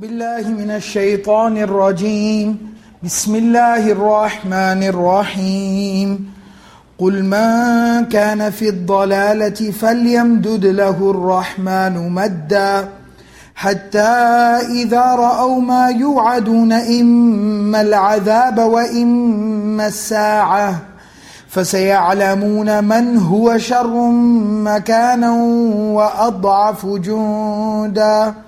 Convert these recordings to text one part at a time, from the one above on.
بالله من الشيطان الرجيم. بسم الله الرحمن الرحيم. قل من كان في الضلالة فليمدد له الرحمن مدا حتى إذا رأوا ما يوعدون إما العذاب وإما الساعة فسيعلمون من هو شر مكانا وأضعف جندا.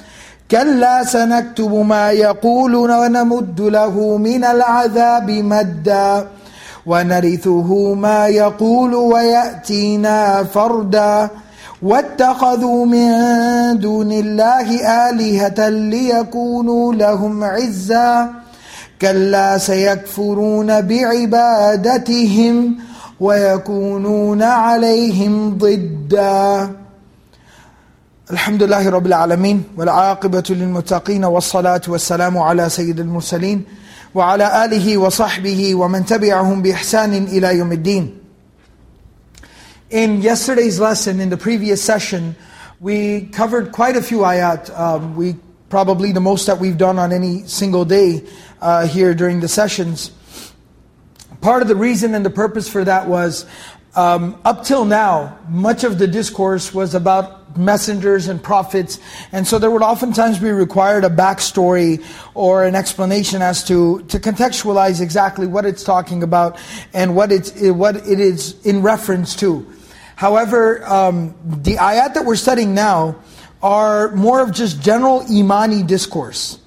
كلا سنكتب ما يقول ونمد له من العذاب مدا ونرثه ما يقول ويأتينا فردا واتخذوا من دون الله آلهة ليكونوا لهم عزا كلا سيكفرون بعبادتهم ويكونون عليهم ضدا الحمد لله رب العالمين والعاقبة للمتقين والصلاة والسلام على سيد المرسلين وعلى آله وصحبه ومن تبعهم بإحسان إلى يوم الدين In yesterday's lesson, in the previous session, we covered quite a few ayat. Um, we probably the most that we've done on any single day uh, here during the sessions. Part of the reason and the purpose for that was um, up till now, much of the discourse was about messengers and prophets, and so there would oftentimes be required a backstory or an explanation as to to contextualize exactly what it's talking about and what it's what it is in reference to. However, um, the ayat that we're studying now are more of just general imani discourse.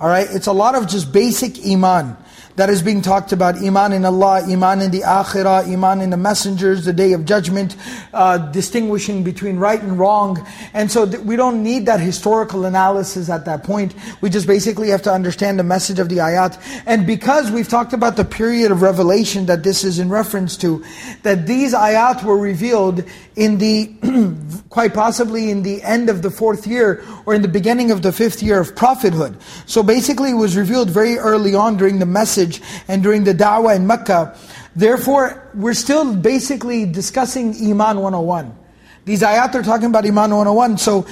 All right, it's a lot of just basic iman that is being talked about Iman in Allah, Iman in the Akhirah, Iman in the messengers, the day of judgment, uh, distinguishing between right and wrong. And so we don't need that historical analysis at that point. We just basically have to understand the message of the ayat. And because we've talked about the period of revelation that this is in reference to, that these ayat were revealed in the, quite possibly in the end of the fourth year or in the beginning of the fifth year of prophethood. So basically it was revealed very early on during the message and during the da'wah in Mecca. Therefore, we're still basically discussing Iman 101. These ayat are talking about Iman 101. So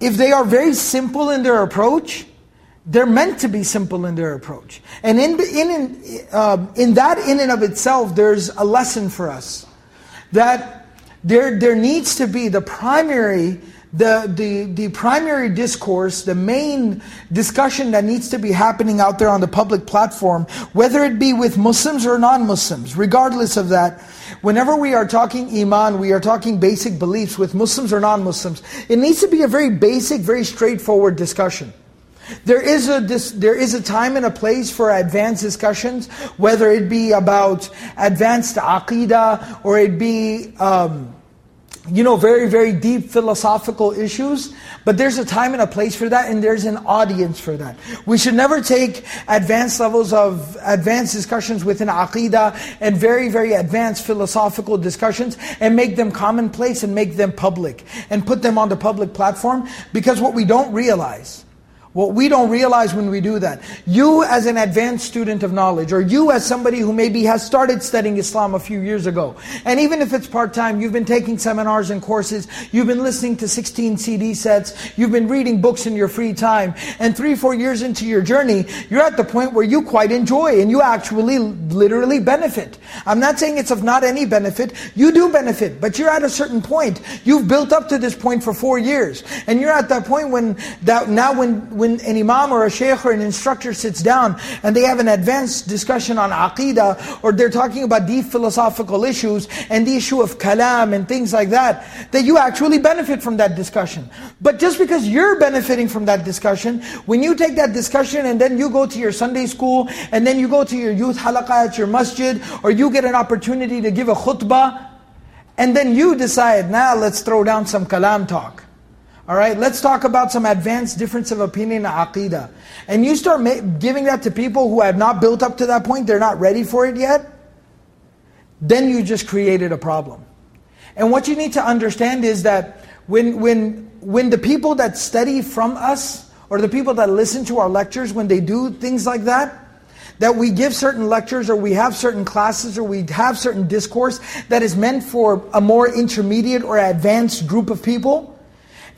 if they are very simple in their approach, they're meant to be simple in their approach. And in, in, uh, in that in and of itself, there's a lesson for us. That there, there needs to be the primary the, the, the primary discourse, the main discussion that needs to be happening out there on the public platform, whether it be with Muslims or non-Muslims, regardless of that, whenever we are talking iman, we are talking basic beliefs with Muslims or non-Muslims, it needs to be a very basic, very straightforward discussion. There is a there is a time and a place for advanced discussions, whether it be about advanced aqidah or it be um, you know, very, very deep philosophical issues, but there's a time and a place for that, and there's an audience for that. We should never take advanced levels of advanced discussions within aqidah and very, very advanced philosophical discussions and make them commonplace and make them public and put them on the public platform, because what we don't realize what we don't realize when we do that. You as an advanced student of knowledge, or you as somebody who maybe has started studying Islam a few years ago, and even if it's part-time, you've been taking seminars and courses, you've been listening to 16 CD sets, you've been reading books in your free time, and three, four years into your journey, you're at the point where you quite enjoy, and you actually literally benefit. I'm not saying it's of not any benefit, you do benefit, but you're at a certain point. You've built up to this point for four years, and you're at that point when, that now when when an imam or a sheikh or an instructor sits down and they have an advanced discussion on aqidah or they're talking about deep philosophical issues and the issue of kalam and things like that, that you actually benefit from that discussion. But just because you're benefiting from that discussion, when you take that discussion and then you go to your Sunday school and then you go to your youth halaqah at your masjid or you get an opportunity to give a khutbah and then you decide, now let's throw down some kalam talk. All right, let's talk about some advanced difference of opinion in aqidah. And you start giving that to people who have not built up to that point, they're not ready for it yet, then you just created a problem. And what you need to understand is that when, when, when the people that study from us, or the people that listen to our lectures, when they do things like that, that we give certain lectures or we have certain classes or we have certain discourse that is meant for a more intermediate or advanced group of people,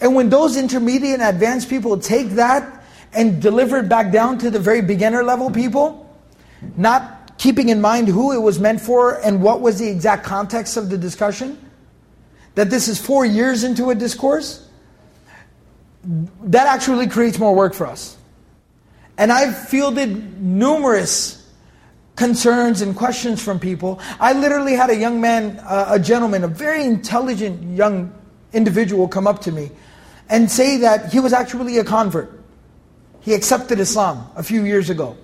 and when those intermediate and advanced people take that and deliver it back down to the very beginner level people, not keeping in mind who it was meant for and what was the exact context of the discussion, that this is four years into a discourse, that actually creates more work for us. And I've fielded numerous concerns and questions from people. I literally had a young man, uh, a gentleman, a very intelligent young individual come up to me and say that he was actually a convert. He accepted Islam a few years ago.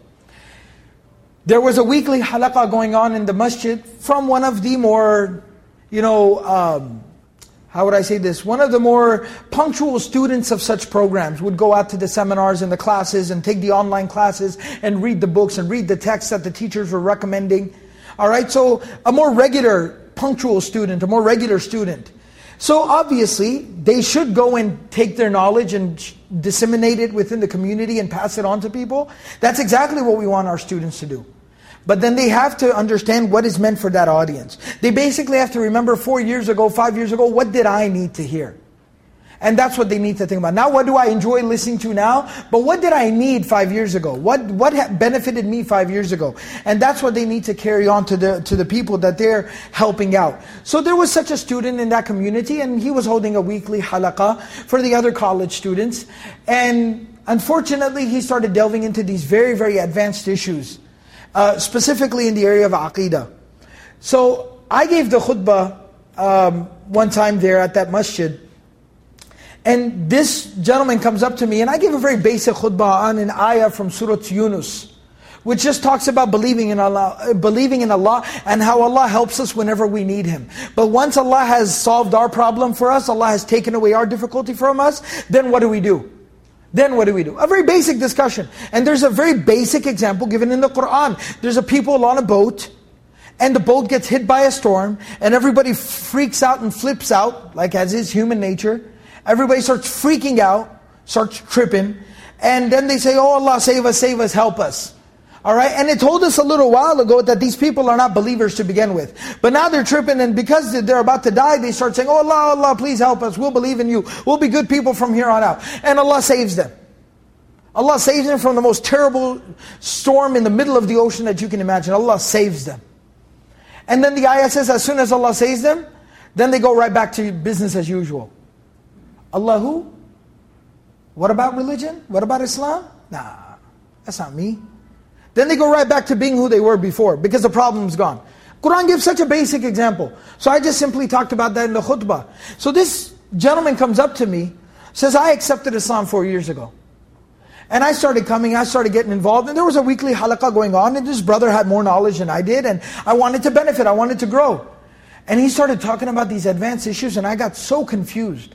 There was a weekly halaqah going on in the masjid from one of the more, you know, um, how would I say this? One of the more punctual students of such programs would go out to the seminars and the classes and take the online classes and read the books and read the texts that the teachers were recommending. All right, so a more regular, punctual student, a more regular student. So obviously, they should go and take their knowledge and disseminate it within the community and pass it on to people. That's exactly what we want our students to do. But then they have to understand what is meant for that audience. They basically have to remember four years ago, five years ago, what did I need to hear? And that's what they need to think about. Now what do I enjoy listening to now? But what did I need five years ago? What what benefited me five years ago? And that's what they need to carry on to the, to the people that they're helping out. So there was such a student in that community and he was holding a weekly halaqah for the other college students. And unfortunately he started delving into these very, very advanced issues. Uh, specifically in the area of aqidah. So I gave the khutbah um, one time there at that masjid. And this gentleman comes up to me, and I give a very basic khutbah on an ayah from Surah Yunus, which just talks about believing in Allah, believing in Allah, and how Allah helps us whenever we need Him. But once Allah has solved our problem for us, Allah has taken away our difficulty from us, then what do we do? Then what do we do? A very basic discussion. And there's a very basic example given in the Qur'an. There's a people on a boat, and the boat gets hit by a storm, and everybody freaks out and flips out, like as is human nature. Everybody starts freaking out, starts tripping, and then they say, Oh Allah, save us, save us, help us. All right, and it told us a little while ago that these people are not believers to begin with. But now they're tripping, and because they're about to die, they start saying, Oh Allah, Allah, please help us. We'll believe in you. We'll be good people from here on out. And Allah saves them. Allah saves them from the most terrible storm in the middle of the ocean that you can imagine. Allah saves them. And then the ayah says, as soon as Allah saves them, then they go right back to business as usual. Allah who? What about religion? What about Islam? Nah, that's not me. Then they go right back to being who they were before because the problem's gone. Quran gives such a basic example. So I just simply talked about that in the khutbah. So this gentleman comes up to me, says, I accepted Islam four years ago. And I started coming, I started getting involved, and there was a weekly halaqah going on, and this brother had more knowledge than I did, and I wanted to benefit, I wanted to grow. And he started talking about these advanced issues, and I got so confused.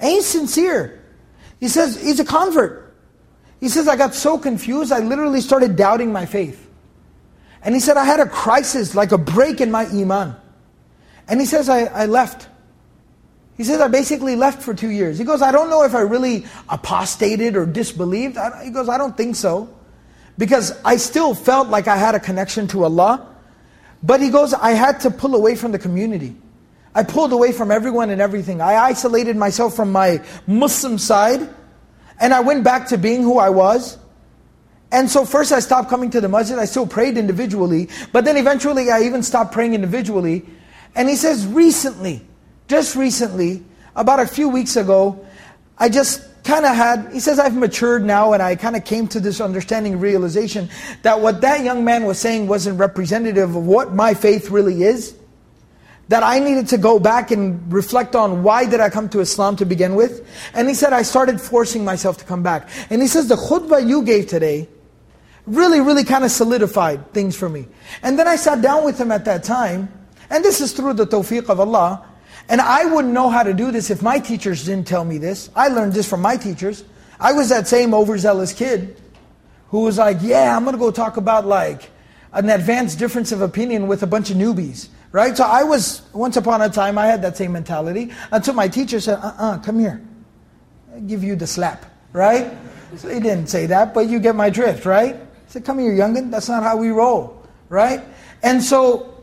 And he's sincere. He says, he's a convert. He says, I got so confused, I literally started doubting my faith. And he said, I had a crisis, like a break in my iman. And he says, I, I left. He says, I basically left for two years. He goes, I don't know if I really apostated or disbelieved. he goes, I don't think so. Because I still felt like I had a connection to Allah. But he goes, I had to pull away from the community. I pulled away from everyone and everything. I isolated myself from my Muslim side, and I went back to being who I was. And so first I stopped coming to the masjid, I still prayed individually, but then eventually I even stopped praying individually. And he says, recently, just recently, about a few weeks ago, I just kind of had, he says, I've matured now and I kind of came to this understanding, realization that what that young man was saying wasn't representative of what my faith really is. That I needed to go back and reflect on why did I come to Islam to begin with. And he said, I started forcing myself to come back. And he says, the khutbah you gave today really, really kind of solidified things for me. And then I sat down with him at that time, and this is through the tawfiq of Allah, and I wouldn't know how to do this if my teachers didn't tell me this. I learned this from my teachers. I was that same overzealous kid who was like, yeah, I'm going to go talk about like an advanced difference of opinion with a bunch of newbies. Right? So I was, once upon a time, I had that same mentality until my teacher said, uh-uh, come here. I give you the slap. Right? So he didn't say that, but you get my drift, right? He said, come here, youngin, that's not how we roll. Right? And so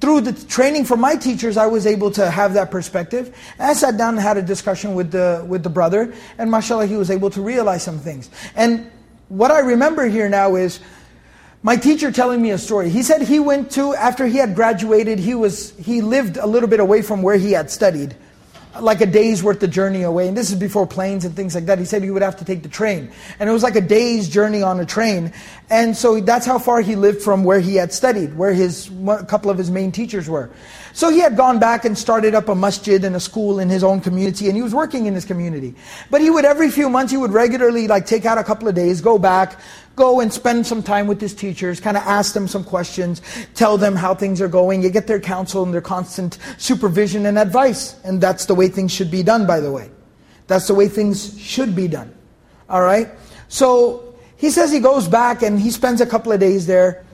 through the training from my teachers, I was able to have that perspective. And I sat down and had a discussion with the, with the brother, and mashallah, he was able to realize some things. And what I remember here now is my teacher telling me a story. He said he went to, after he had graduated, he, was, he lived a little bit away from where he had studied like a day's worth of journey away. And this is before planes and things like that. He said he would have to take the train. And it was like a day's journey on a train. And so that's how far he lived from where he had studied, where his a couple of his main teachers were. So he had gone back and started up a masjid and a school in his own community, and he was working in his community. But he would, every few months, he would regularly like take out a couple of days, go back, go and spend some time with his teachers, kind of ask them some questions, tell them how things are going. You get their counsel and their constant supervision and advice. And that's the way things should be done, by the way. That's the way things should be done. All right? So he says he goes back and he spends a couple of days there.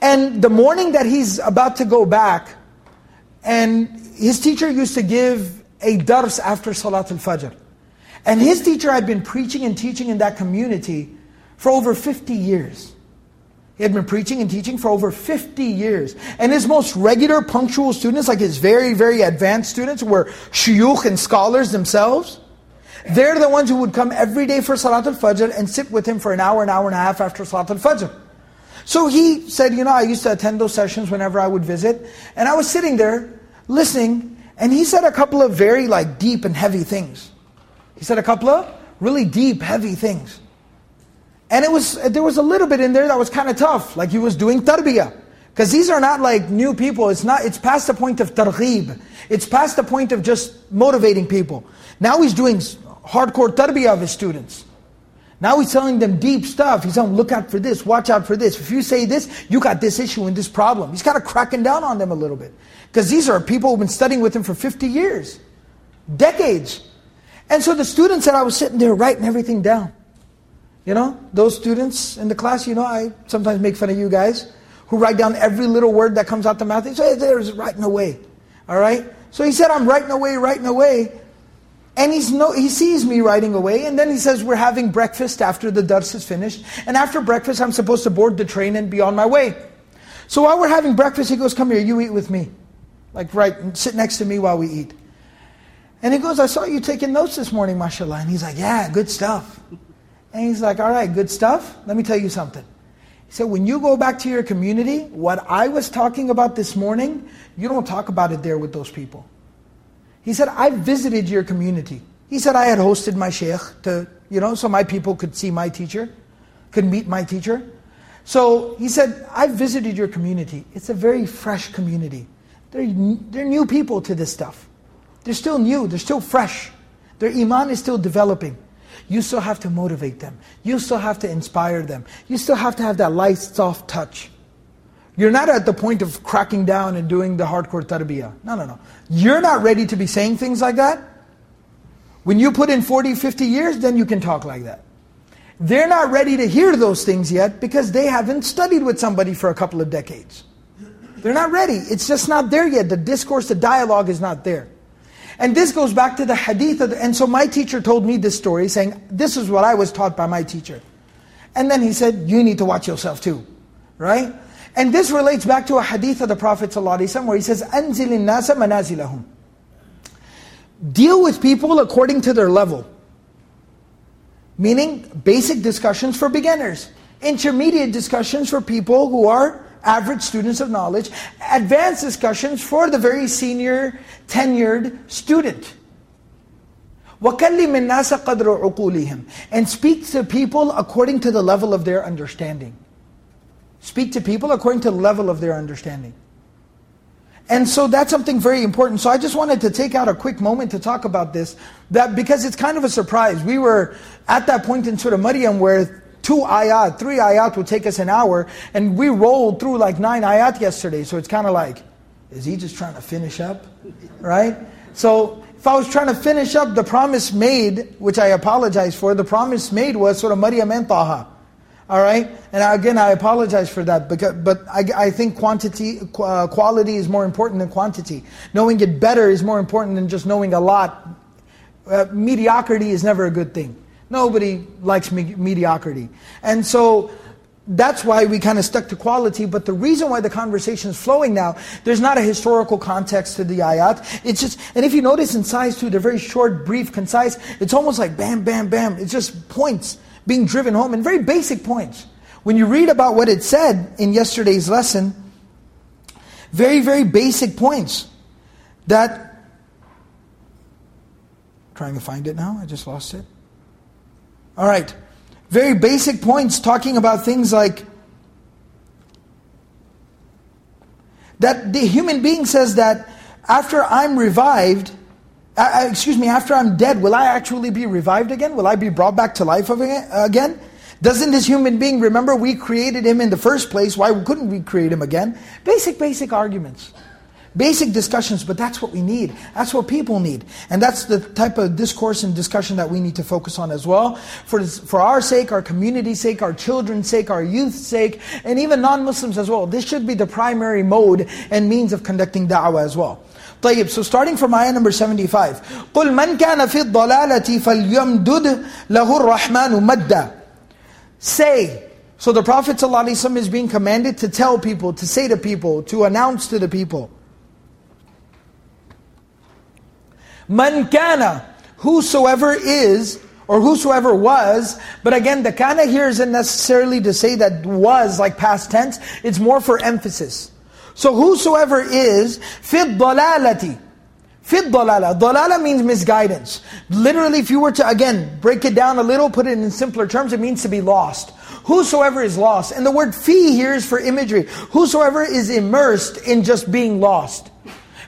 And the morning that he's about to go back, and his teacher used to give a dars after Salat al-Fajr. And his teacher had been preaching and teaching in that community for over 50 years. He had been preaching and teaching for over 50 years. And his most regular, punctual students, like his very, very advanced students, were shuyukh and scholars themselves. They're the ones who would come every day for Salat al-Fajr and sit with him for an hour, an hour and a half after Salat al-Fajr. So he said, you know, I used to attend those sessions whenever I would visit. And I was sitting there listening, and he said a couple of very like deep and heavy things. He said a couple of really deep, heavy things. And it was there was a little bit in there that was kind of tough, like he was doing tarbiyah. Because these are not like new people. It's not. It's past the point of targhib. It's past the point of just motivating people. Now he's doing hardcore tarbiyah of his students. Now he's telling them deep stuff. He's telling look out for this, watch out for this. If you say this, you got this issue and this problem. He's kind of cracking down on them a little bit. Because these are people who've been studying with him for 50 years, decades. And so the students said I was sitting there writing everything down. You know, those students in the class, you know, I sometimes make fun of you guys who write down every little word that comes out the mouth. They say, there's writing away. All right? So he said, I'm writing away, writing away. And he's no, he sees me riding away, and then he says, we're having breakfast after the dars is finished. And after breakfast, I'm supposed to board the train and be on my way. So while we're having breakfast, he goes, come here, you eat with me. Like right, sit next to me while we eat. And he goes, I saw you taking notes this morning, mashallah. And he's like, yeah, good stuff. And he's like, all right, good stuff. Let me tell you something. He said, when you go back to your community, what I was talking about this morning, you don't talk about it there with those people. He said, I visited your community. He said, I had hosted my sheikh to, you know, so my people could see my teacher, could meet my teacher. So he said, I visited your community. It's a very fresh community. They're, they're new people to this stuff. They're still new, they're still fresh. Their iman is still developing. You still have to motivate them. You still have to inspire them. You still have to have that light, soft touch. You're not at the point of cracking down and doing the hardcore tarbiyah. No, no, no. You're not ready to be saying things like that. When you put in 40, 50 years, then you can talk like that. They're not ready to hear those things yet because they haven't studied with somebody for a couple of decades. They're not ready. It's just not there yet. The discourse, the dialogue is not there. And this goes back to the hadith. The, and so my teacher told me this story saying, this is what I was taught by my teacher. And then he said, you need to watch yourself too. Right? And this relates back to a hadith of the Prophet ﷺ where he says, أَنزِلِ النَّاسَ مَنَازِلَهُم Deal with people according to their level. Meaning, basic discussions for beginners. Intermediate discussions for people who are average students of knowledge. Advanced discussions for the very senior, tenured student. وَكَلِّمِ النَّاسَ قَدْرَ عُقُولِهِمْ And speak to people according to the level of their understanding. Speak to people according to the level of their understanding. And so that's something very important. So I just wanted to take out a quick moment to talk about this, that because it's kind of a surprise. We were at that point in Surah Maryam where two ayat, three ayat would take us an hour, and we rolled through like nine ayat yesterday. So it's kind of like, is he just trying to finish up? Right? So if I was trying to finish up the promise made, which I apologize for, the promise made was Surah Maryam and Taha. All right? And again, I apologize for that, because, but I, I think quantity, uh, quality is more important than quantity. Knowing it better is more important than just knowing a lot. Uh, mediocrity is never a good thing. Nobody likes me mediocrity. And so, that's why we kind of stuck to quality, but the reason why the conversation is flowing now, there's not a historical context to the ayat. It's just, and if you notice in size too, they're very short, brief, concise. It's almost like bam, bam, bam. It's just points being driven home, and very basic points. When you read about what it said in yesterday's lesson, very, very basic points that, trying to find it now, I just lost it. All right, very basic points talking about things like, that the human being says that after I'm revived, uh, excuse me, after I'm dead, will I actually be revived again? Will I be brought back to life again? Doesn't this human being remember we created him in the first place? Why couldn't we create him again? Basic, basic arguments. Basic discussions, but that's what we need. That's what people need. And that's the type of discourse and discussion that we need to focus on as well. For, for our sake, our community's sake, our children's sake, our youth's sake, and even non-Muslims as well. This should be the primary mode and means of conducting da'wah as well. طيب, so starting from ayah number 75. قُلْ مَنْ كَانَ فِي الضَّلَالَةِ فَلْيَمْدُدْ لَهُ الرَّحْمَنُ مَدَّ Say, so the Prophet ﷺ is being commanded to tell people, to say to people, to announce to the people. Man kana, whosoever is, or whosoever was, but again, the kana here isn't necessarily to say that was like past tense, it's more for emphasis. So whosoever is, fit dalalati. Fit dalala. Dalala means misguidance. Literally, if you were to, again, break it down a little, put it in simpler terms, it means to be lost. Whosoever is lost. And the word fi here is for imagery. Whosoever is immersed in just being lost.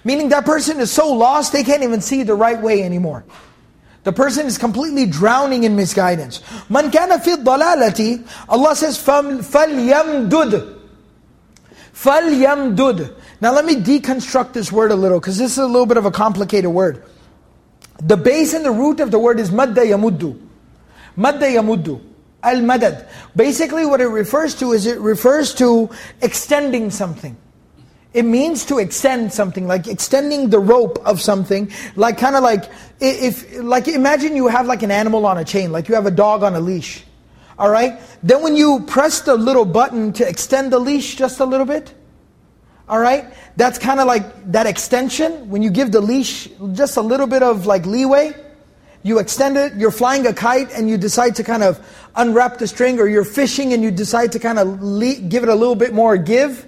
Meaning that person is so lost, they can't even see the right way anymore. The person is completely drowning in misguidance. Man kana fi dalalati, Allah says, فَلْيَمْدُدْ Fal. Now let me deconstruct this word a little, because this is a little bit of a complicated word. The base and the root of the word is madda yamuddu. Al-madad. Basically what it refers to is it refers to extending something. It means to extend something, like extending the rope of something, like kind of like, if, like imagine you have like an animal on a chain, like you have a dog on a leash. All right? Then when you press the little button to extend the leash just a little bit, all right? That's kind of like that extension. When you give the leash just a little bit of like leeway, you extend it, you're flying a kite and you decide to kind of unwrap the string or you're fishing and you decide to kind of give it a little bit more give.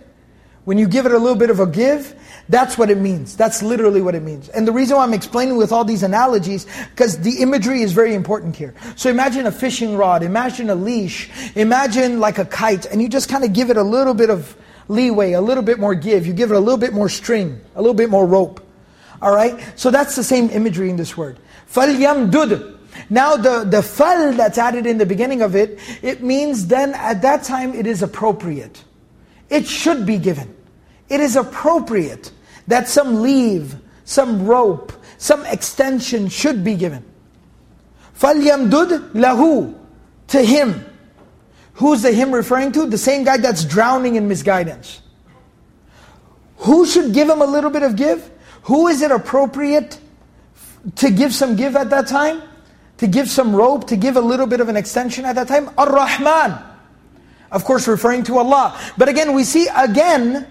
When you give it a little bit of a give, that's what it means. That's literally what it means. And the reason why I'm explaining with all these analogies, because the imagery is very important here. So imagine a fishing rod, imagine a leash, imagine like a kite, and you just kind of give it a little bit of leeway, a little bit more give. You give it a little bit more string, a little bit more rope. All right? So that's the same imagery in this word. فَلْيَمْدُدْ now the, the fal that's added in the beginning of it, it means then at that time it is appropriate. It should be given. It is appropriate that some leave, some rope, some extension should be given. فَلْيَمْدُدْ لَهُ To him. Who's the him referring to? The same guy that's drowning in misguidance. Who should give him a little bit of give? Who is it appropriate to give some give at that time? To give some rope, to give a little bit of an extension at that time? Ar-Rahman. Of course referring to Allah. But again, we see again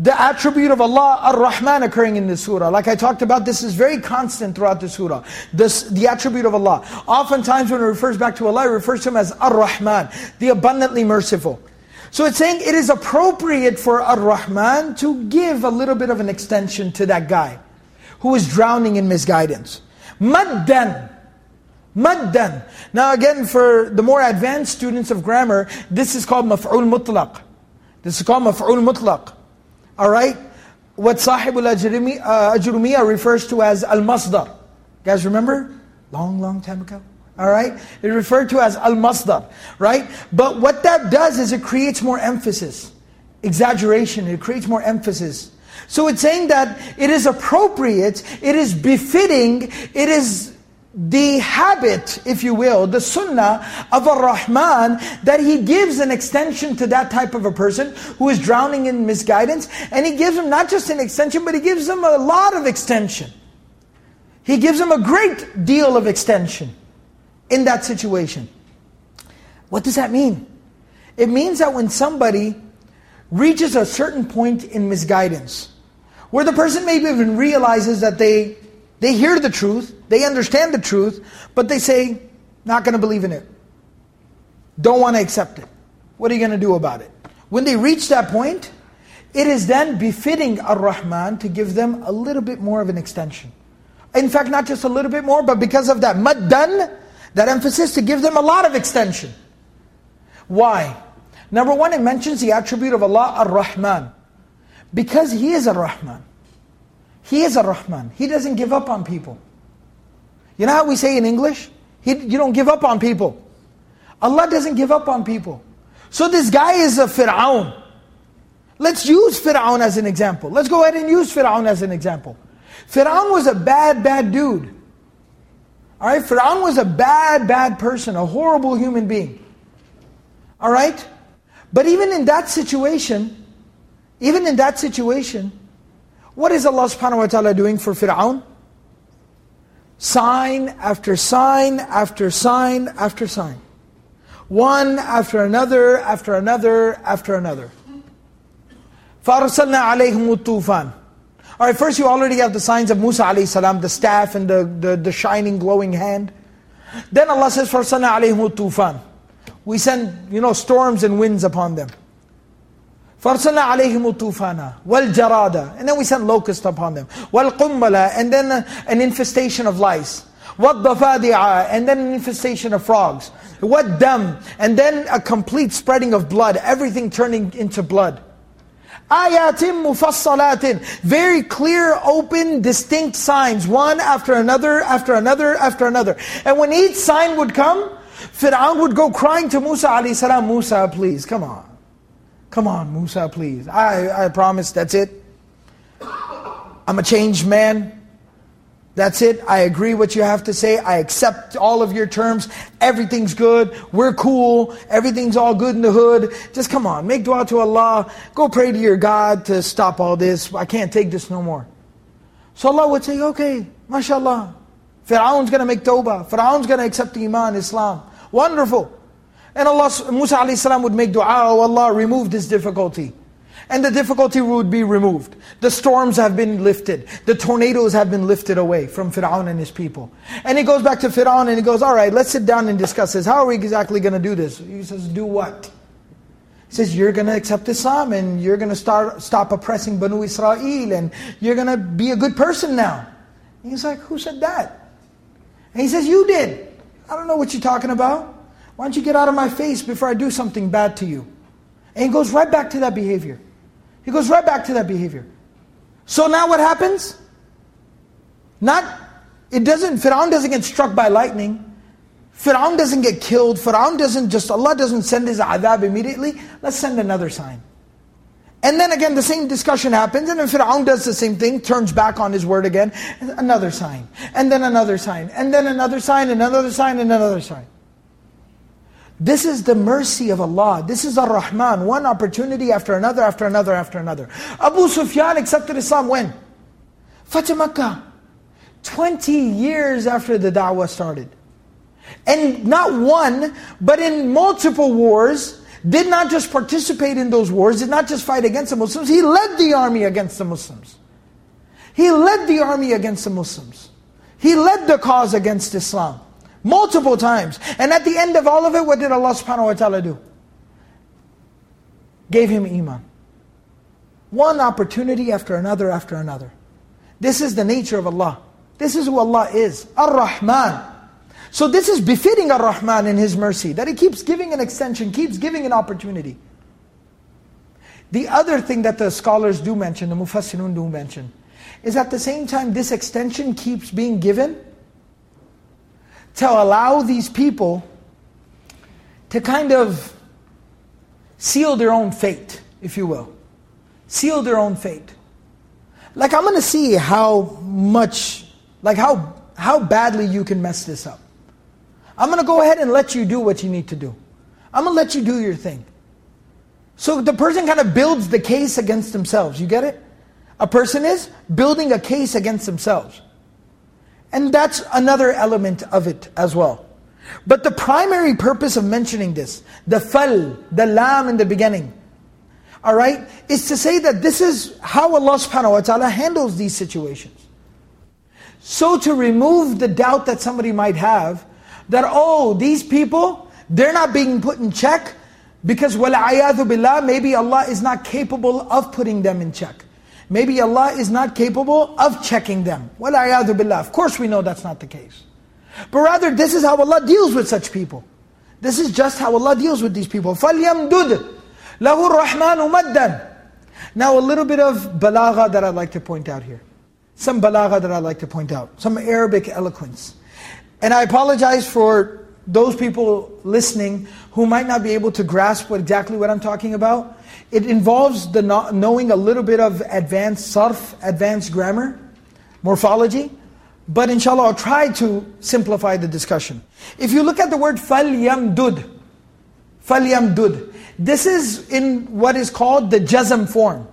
the attribute of Allah, Ar-Rahman occurring in this surah. Like I talked about, this is very constant throughout the surah. This, the attribute of Allah. Oftentimes when it refers back to Allah, it refers to Him as Ar-Rahman, the abundantly merciful. So it's saying it is appropriate for Ar-Rahman to give a little bit of an extension to that guy who is drowning in misguidance. Maddan. Maddan. Now again, for the more advanced students of grammar, this is called maf'ul mutlaq. This is called maf'ul mutlaq. Alright? What Sahib al-Ajrumiyya uh, refers to as al-masdar. Guys remember? Long, long time ago. Alright? It referred to as al-masdar. Right? But what that does is it creates more emphasis. Exaggeration. It creates more emphasis. So it's saying that it is appropriate, it is befitting, it is the habit, if you will, the sunnah of Ar-Rahman, that He gives an extension to that type of a person who is drowning in misguidance, and He gives them not just an extension, but He gives them a lot of extension. He gives them a great deal of extension in that situation. What does that mean? It means that when somebody reaches a certain point in misguidance, where the person maybe even realizes that they they hear the truth, they understand the truth, but they say, not going to believe in it. Don't want to accept it. What are you going to do about it? When they reach that point, it is then befitting Ar-Rahman to give them a little bit more of an extension. In fact, not just a little bit more, but because of that maddan, that emphasis to give them a lot of extension. Why? Number one, it mentions the attribute of Allah, Ar-Rahman. Because He is Ar-Rahman. He is a Rahman. He doesn't give up on people. You know how we say in English? He, you don't give up on people. Allah doesn't give up on people. So this guy is a Fir'aun. Let's use Fir'aun as an example. Let's go ahead and use Fir'aun as an example. Fir'aun was a bad, bad dude. Alright, Fir'aun was a bad, bad person, a horrible human being. Alright? But even in that situation, even in that situation, what is Allah subhanahu wa ta'ala doing for Fir'aun? Sign after sign after sign after sign. One after another, after another, after another. فَأَرْسَلْنَا عَلَيْهِمُ الطُّوفَانِ Alright, first you already have the signs of Musa alayhi salam, the staff and the, the, the shining glowing hand. Then Allah says, فَأَرْسَلْنَا عَلَيْهِمُ الطُّوفَانِ We send, you know, storms and winds upon them. فَأَرْسَلْنَا عَلَيْهِمُ الطُّوفَانَ وَالْجَرَادَ And then we sent locusts upon them. وَالْقُمَّلَ And then an infestation of lice. وَالضَّفَادِعَ And then an infestation of frogs. Wad-dam? And then a complete spreading of blood. Everything turning into blood. Ayatim mufassalatin. Very clear, open, distinct signs. One after another, after another, after another. And when each sign would come, Fir'aun would go crying to Musa alayhi salam, Musa please, come on. Come on, Musa, please. I, I promise, that's it. I'm a changed man. That's it. I agree what you have to say. I accept all of your terms. Everything's good. We're cool. Everything's all good in the hood. Just come on, make dua to Allah. Go pray to your God to stop all this. I can't take this no more. So Allah would say, okay, mashallah. Fir'aun's going to make tawbah. Fir'aun's going to accept the iman, Islam. Wonderful. And Allah, Musa a.s. would make dua, oh Allah, remove this difficulty. And the difficulty would be removed. The storms have been lifted. The tornadoes have been lifted away from Fir'aun and his people. And he goes back to Fir'aun and he goes, all right, let's sit down and discuss this. How are we exactly going to do this? He says, do what? He says, you're going to accept Islam and you're going to start stop oppressing Banu Israel and you're going to be a good person now. And he's like, who said that? And he says, you did. I don't know what you're talking about. Why don't you get out of my face before I do something bad to you? And he goes right back to that behavior. He goes right back to that behavior. So now what happens? Not, it doesn't, Fir'aun doesn't get struck by lightning. Fir'aun doesn't get killed. Fir'aun doesn't just, Allah doesn't send his adhab immediately. Let's send another sign. And then again, the same discussion happens, and then Fir'aun does the same thing, turns back on his word again, another sign, and then another sign, and then another sign, and another sign, and another sign. This is the mercy of Allah. This is Ar-Rahman. One opportunity after another, after another, after another. Abu Sufyan accepted Islam when? Fatih Makkah. 20 years after the da'wah started. And not one, but in multiple wars, did not just participate in those wars, did not just fight against the Muslims, he led the army against the Muslims. He led the army against the Muslims. He led the cause against Islam. Multiple times. And at the end of all of it, what did Allah subhanahu wa ta'ala do? Gave him iman. One opportunity after another after another. This is the nature of Allah This is who Allah is. Ar-Rahman. So this is befitting Ar-Rahman in His mercy, that He keeps giving an extension, keeps giving an opportunity. The other thing that the scholars do mention, the Mufassirun do mention, is at the same time this extension keeps being given to allow these people to kind of seal their own fate, if you will. Seal their own fate. Like I'm going to see how much, like how, how badly you can mess this up. I'm going to go ahead and let you do what you need to do. I'm going to let you do your thing. So the person kind of builds the case against themselves. You get it? A person is building a case against themselves. And that's another element of it as well. But the primary purpose of mentioning this, the fal, the lam in the beginning, all right, is to say that this is how Allah subhanahu wa ta'ala handles these situations. So to remove the doubt that somebody might have, that oh, these people, they're not being put in check, because وَالْعَيَاذُ billah, maybe Allah is not capable of putting them in check. Maybe Allah is not capable of checking them. وَالْعَيَاذُ billah. Of course we know that's not the case. But rather, this is how Allah deals with such people. This is just how Allah deals with these people. فَلْيَمْدُدْ لَهُ الرَّحْمَنُ مَدًّا Now a little bit of balagha that I'd like to point out here. Some balagha that I'd like to point out. Some Arabic eloquence. And I apologize for those people listening who might not be able to grasp what, exactly what I'm talking about. It involves the knowing a little bit of advanced sarf, advanced grammar, morphology. But inshallah, I'll try to simplify the discussion. If you look at the word فَلْيَمْدُدْ فَلْيَمْدُدْ This is in what is called the jazm form.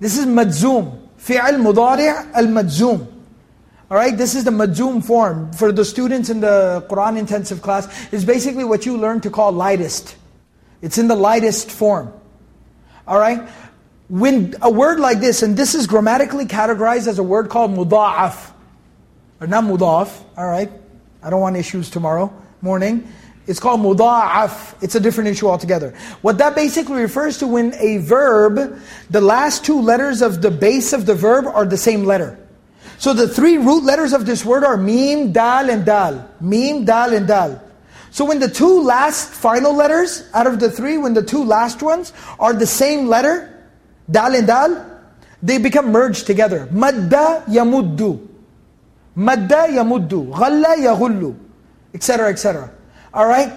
This is madzum. فعل مضارع المجزوم. All right, this is the majum form. For the students in the Quran intensive class, is basically what you learn to call lightest. It's in the lightest form. All right? When a word like this, and this is grammatically categorized as a word called muda'af, or not mudaf, all right? I don't want issues tomorrow morning. It's called muda'af. It's a different issue altogether. What that basically refers to when a verb, the last two letters of the base of the verb are the same letter. So the three root letters of this word are mim, dal, and dal. Mim, dal, and dal. So when the two last final letters out of the three, when the two last ones are the same letter, dal and dal, they become merged together. Madda yamuddu. Madda yamuddu. Ghalla yaghullu. Etc., etc. Alright?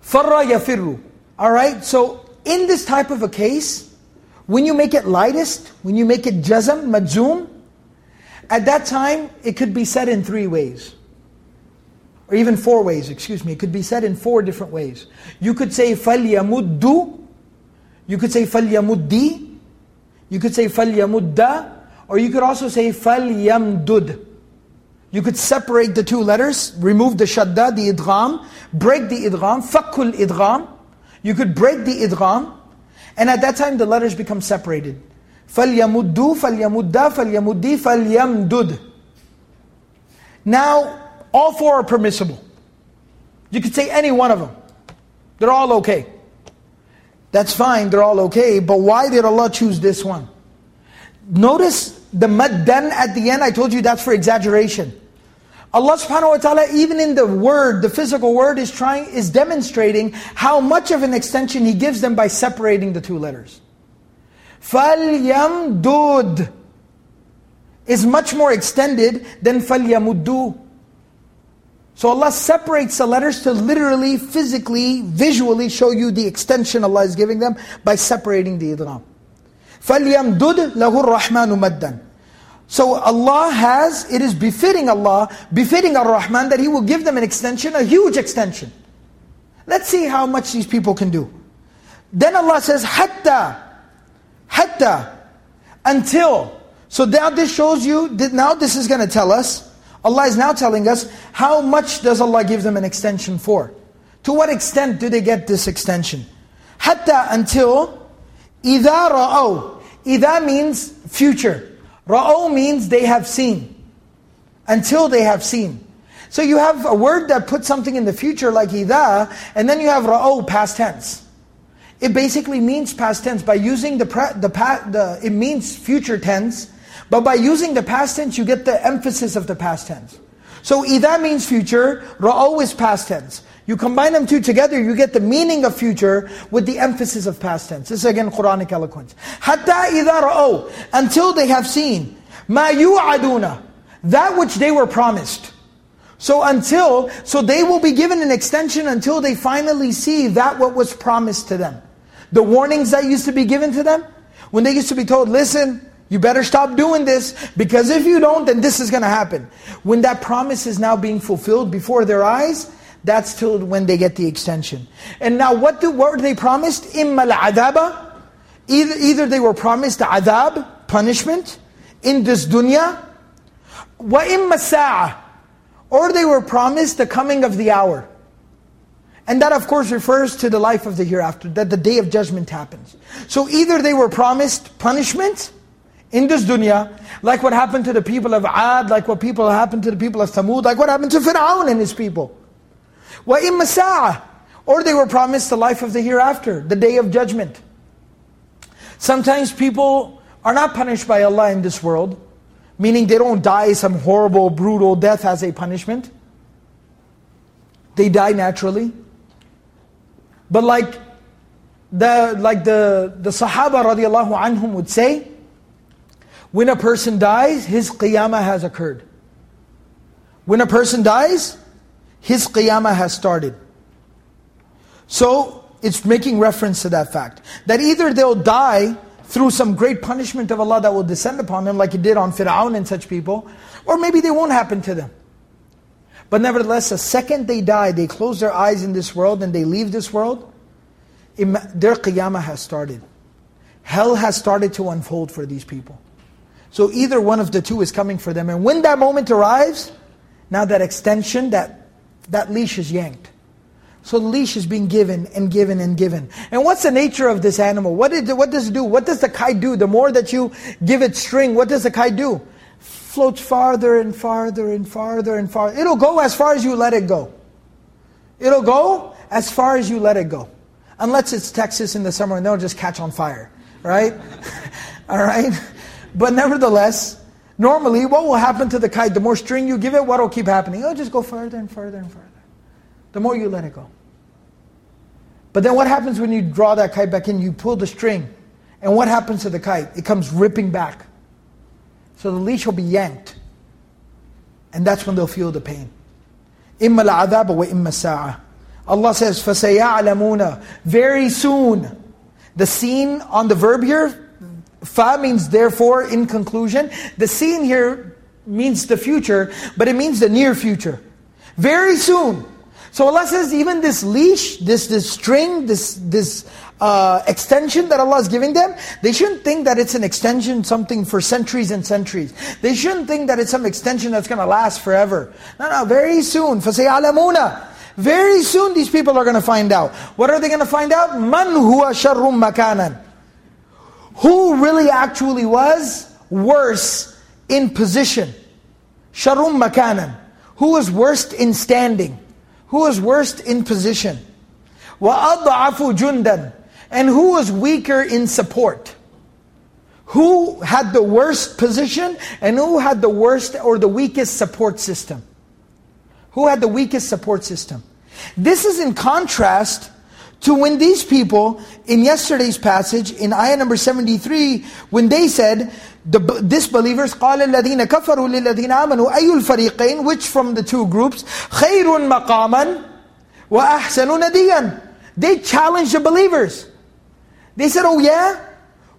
Farra yafirru. Alright? So in this type of a case, when you make it lightest, when you make it jazm, majzoom, at that time, it could be said in three ways Or even four ways, excuse me. It could be said in four different ways. You could say فَلْيَمُدُّ You could say فَلْيَمُدِّ You could say فَلْيَمُدَّ Or you could also say فَلْيَمْدُدْ You could separate the two letters, remove the shadda, the idgham, break the idgham, فَكُّ idgham. You could break the idgham, and at that time the letters become separated. فَلْيَمُدُّوا فَلْيَمُدَّا فَلْيَمُدِّي فَلْيَمْدُدْ Now, all four are permissible. You could say any one of them. They're all okay. That's fine, they're all okay, but why did Allah choose this one? Notice the maddan at the end, I told you that's for exaggeration. Allah subhanahu wa ta'ala, even in the word, the physical word, is trying, is demonstrating how much of an extension He gives them by separating the two letters. فَلْيَمْدُدْ is much more extended than فَلْيَمُدُّ So Allah separates the letters to literally, physically, visually show you the extension Allah is giving them by separating the idgham. فَلْيَمْدُدْ لَهُ الرَّحْمَنُ مَدًّا So Allah has, it is befitting Allah, befitting Ar-Rahman that He will give them an extension, a huge extension. Let's see how much these people can do. Then Allah says, حَتَّى Hatta. Until. So now this shows you, now this is going to tell us, Allah is now telling us, how much does Allah give them an extension for? To what extent do they get this extension? Hatta until, إِذَا رَأَوْا إِذَا means future. Ra'o means they have seen. Until they have seen. So you have a word that puts something in the future like إِذَا, and then you have ra'o, past tense. It basically means past tense. By using the, the, the it means future tense, But by using the past tense, you get the emphasis of the past tense. So إِذَا means future, رَأَوْ is past tense. You combine them two together, you get the meaning of future with the emphasis of past tense. This is again Quranic eloquence. حَتَّى إِذَا رَأَوْا Until they have seen مَا يُوعَدُونَ That which they were promised. So until, so they will be given an extension until they finally see that what was promised to them. The warnings that used to be given to them, when they used to be told, listen, you better stop doing this, because if you don't, then this is going to happen. When that promise is now being fulfilled before their eyes, that's till when they get the extension. And now what, do, what were they promised? إِمَّا الْعَذَابَ either, either they were promised adab, punishment, in this dunya, وَإِمَّا السَّاعَةِ Or they were promised the coming of the hour. And that of course refers to the life of the hereafter, that the day of judgment happens. So either they were promised punishment in this dunya, like what happened to the people of Ad, like what people happened to the people of Thamud, like what happened to Fir'aun and his people. وَإِمَّا السَّاعَةِ Or they were promised the life of the hereafter, the day of judgment. Sometimes people are not punished by Allah in this world, meaning they don't die some horrible, brutal death as a punishment. They die naturally. But like the like the, the Sahaba radiallahu anhum would say, when a person dies, his qiyamah has occurred. When a person dies, his qiyamah has started. So, it's making reference to that fact. That either they'll die through some great punishment of Allah that will descend upon them, like it did on Fir'aun and such people, or maybe they won't happen to them. But nevertheless, the second they die, they close their eyes in this world and they leave this world, their qiyamah has started. Hell has started to unfold for these people. So either one of the two is coming for them. And when that moment arrives, now that extension, that that leash is yanked. So the leash is being given and given and given. And what's the nature of this animal? What, it, what does it do? What does the kite do? The more that you give it string, what does the kite do? Floats farther and farther and farther and farther. It'll go as far as you let it go. It'll go as far as you let it go. Unless it's Texas in the summer and they'll just catch on fire. Right? All right? But nevertheless, normally what will happen to the kite? The more string you give it, what will keep happening? It'll just go further and further and further. The more you let it go. But then what happens when you draw that kite back in? You pull the string. And what happens to the kite? It comes ripping back. So the leash will be yanked. And that's when they'll feel the pain. إِمَّا الْعَذَابَ وَإِمَّا السَّاعَةِ Allah says, فَسَيَعْلَمُونَ Very soon. The seen on the verb here, Fa means therefore, in conclusion. The scene here means the future, but it means the near future. Very soon. So Allah says even this leash, this, this string, this, this uh, extension that Allah is giving them, they shouldn't think that it's an extension, something for centuries and centuries. They shouldn't think that it's some extension that's going to last forever. No, no, very soon. فَسَيَعْلَمُونَ Very soon these people are going to find out. What are they going to find out? مَنْ هُوَ شَرٌ مَكَانًا who really actually was worse in position. Sharum makanan. Who was worst in standing? Who was worst in position? وَأَضْعَفُ جُنْدًا And who was weaker in support? Who had the worst position and who had the worst or the weakest support system? Who had the weakest support system? This is in contrast to when these people, in yesterday's passage, in ayah number 73, when they said, the disbelievers, قَالَ الَّذِينَ كَفَرُوا لِلَّذِينَ آمَنُوا أَيُّ الْفَرِيقَيْنِ Which from the two groups, خَيْرٌ مَقَامًا وَأَحْسَنُ نَدِيًّا They challenged the believers. They said, oh yeah?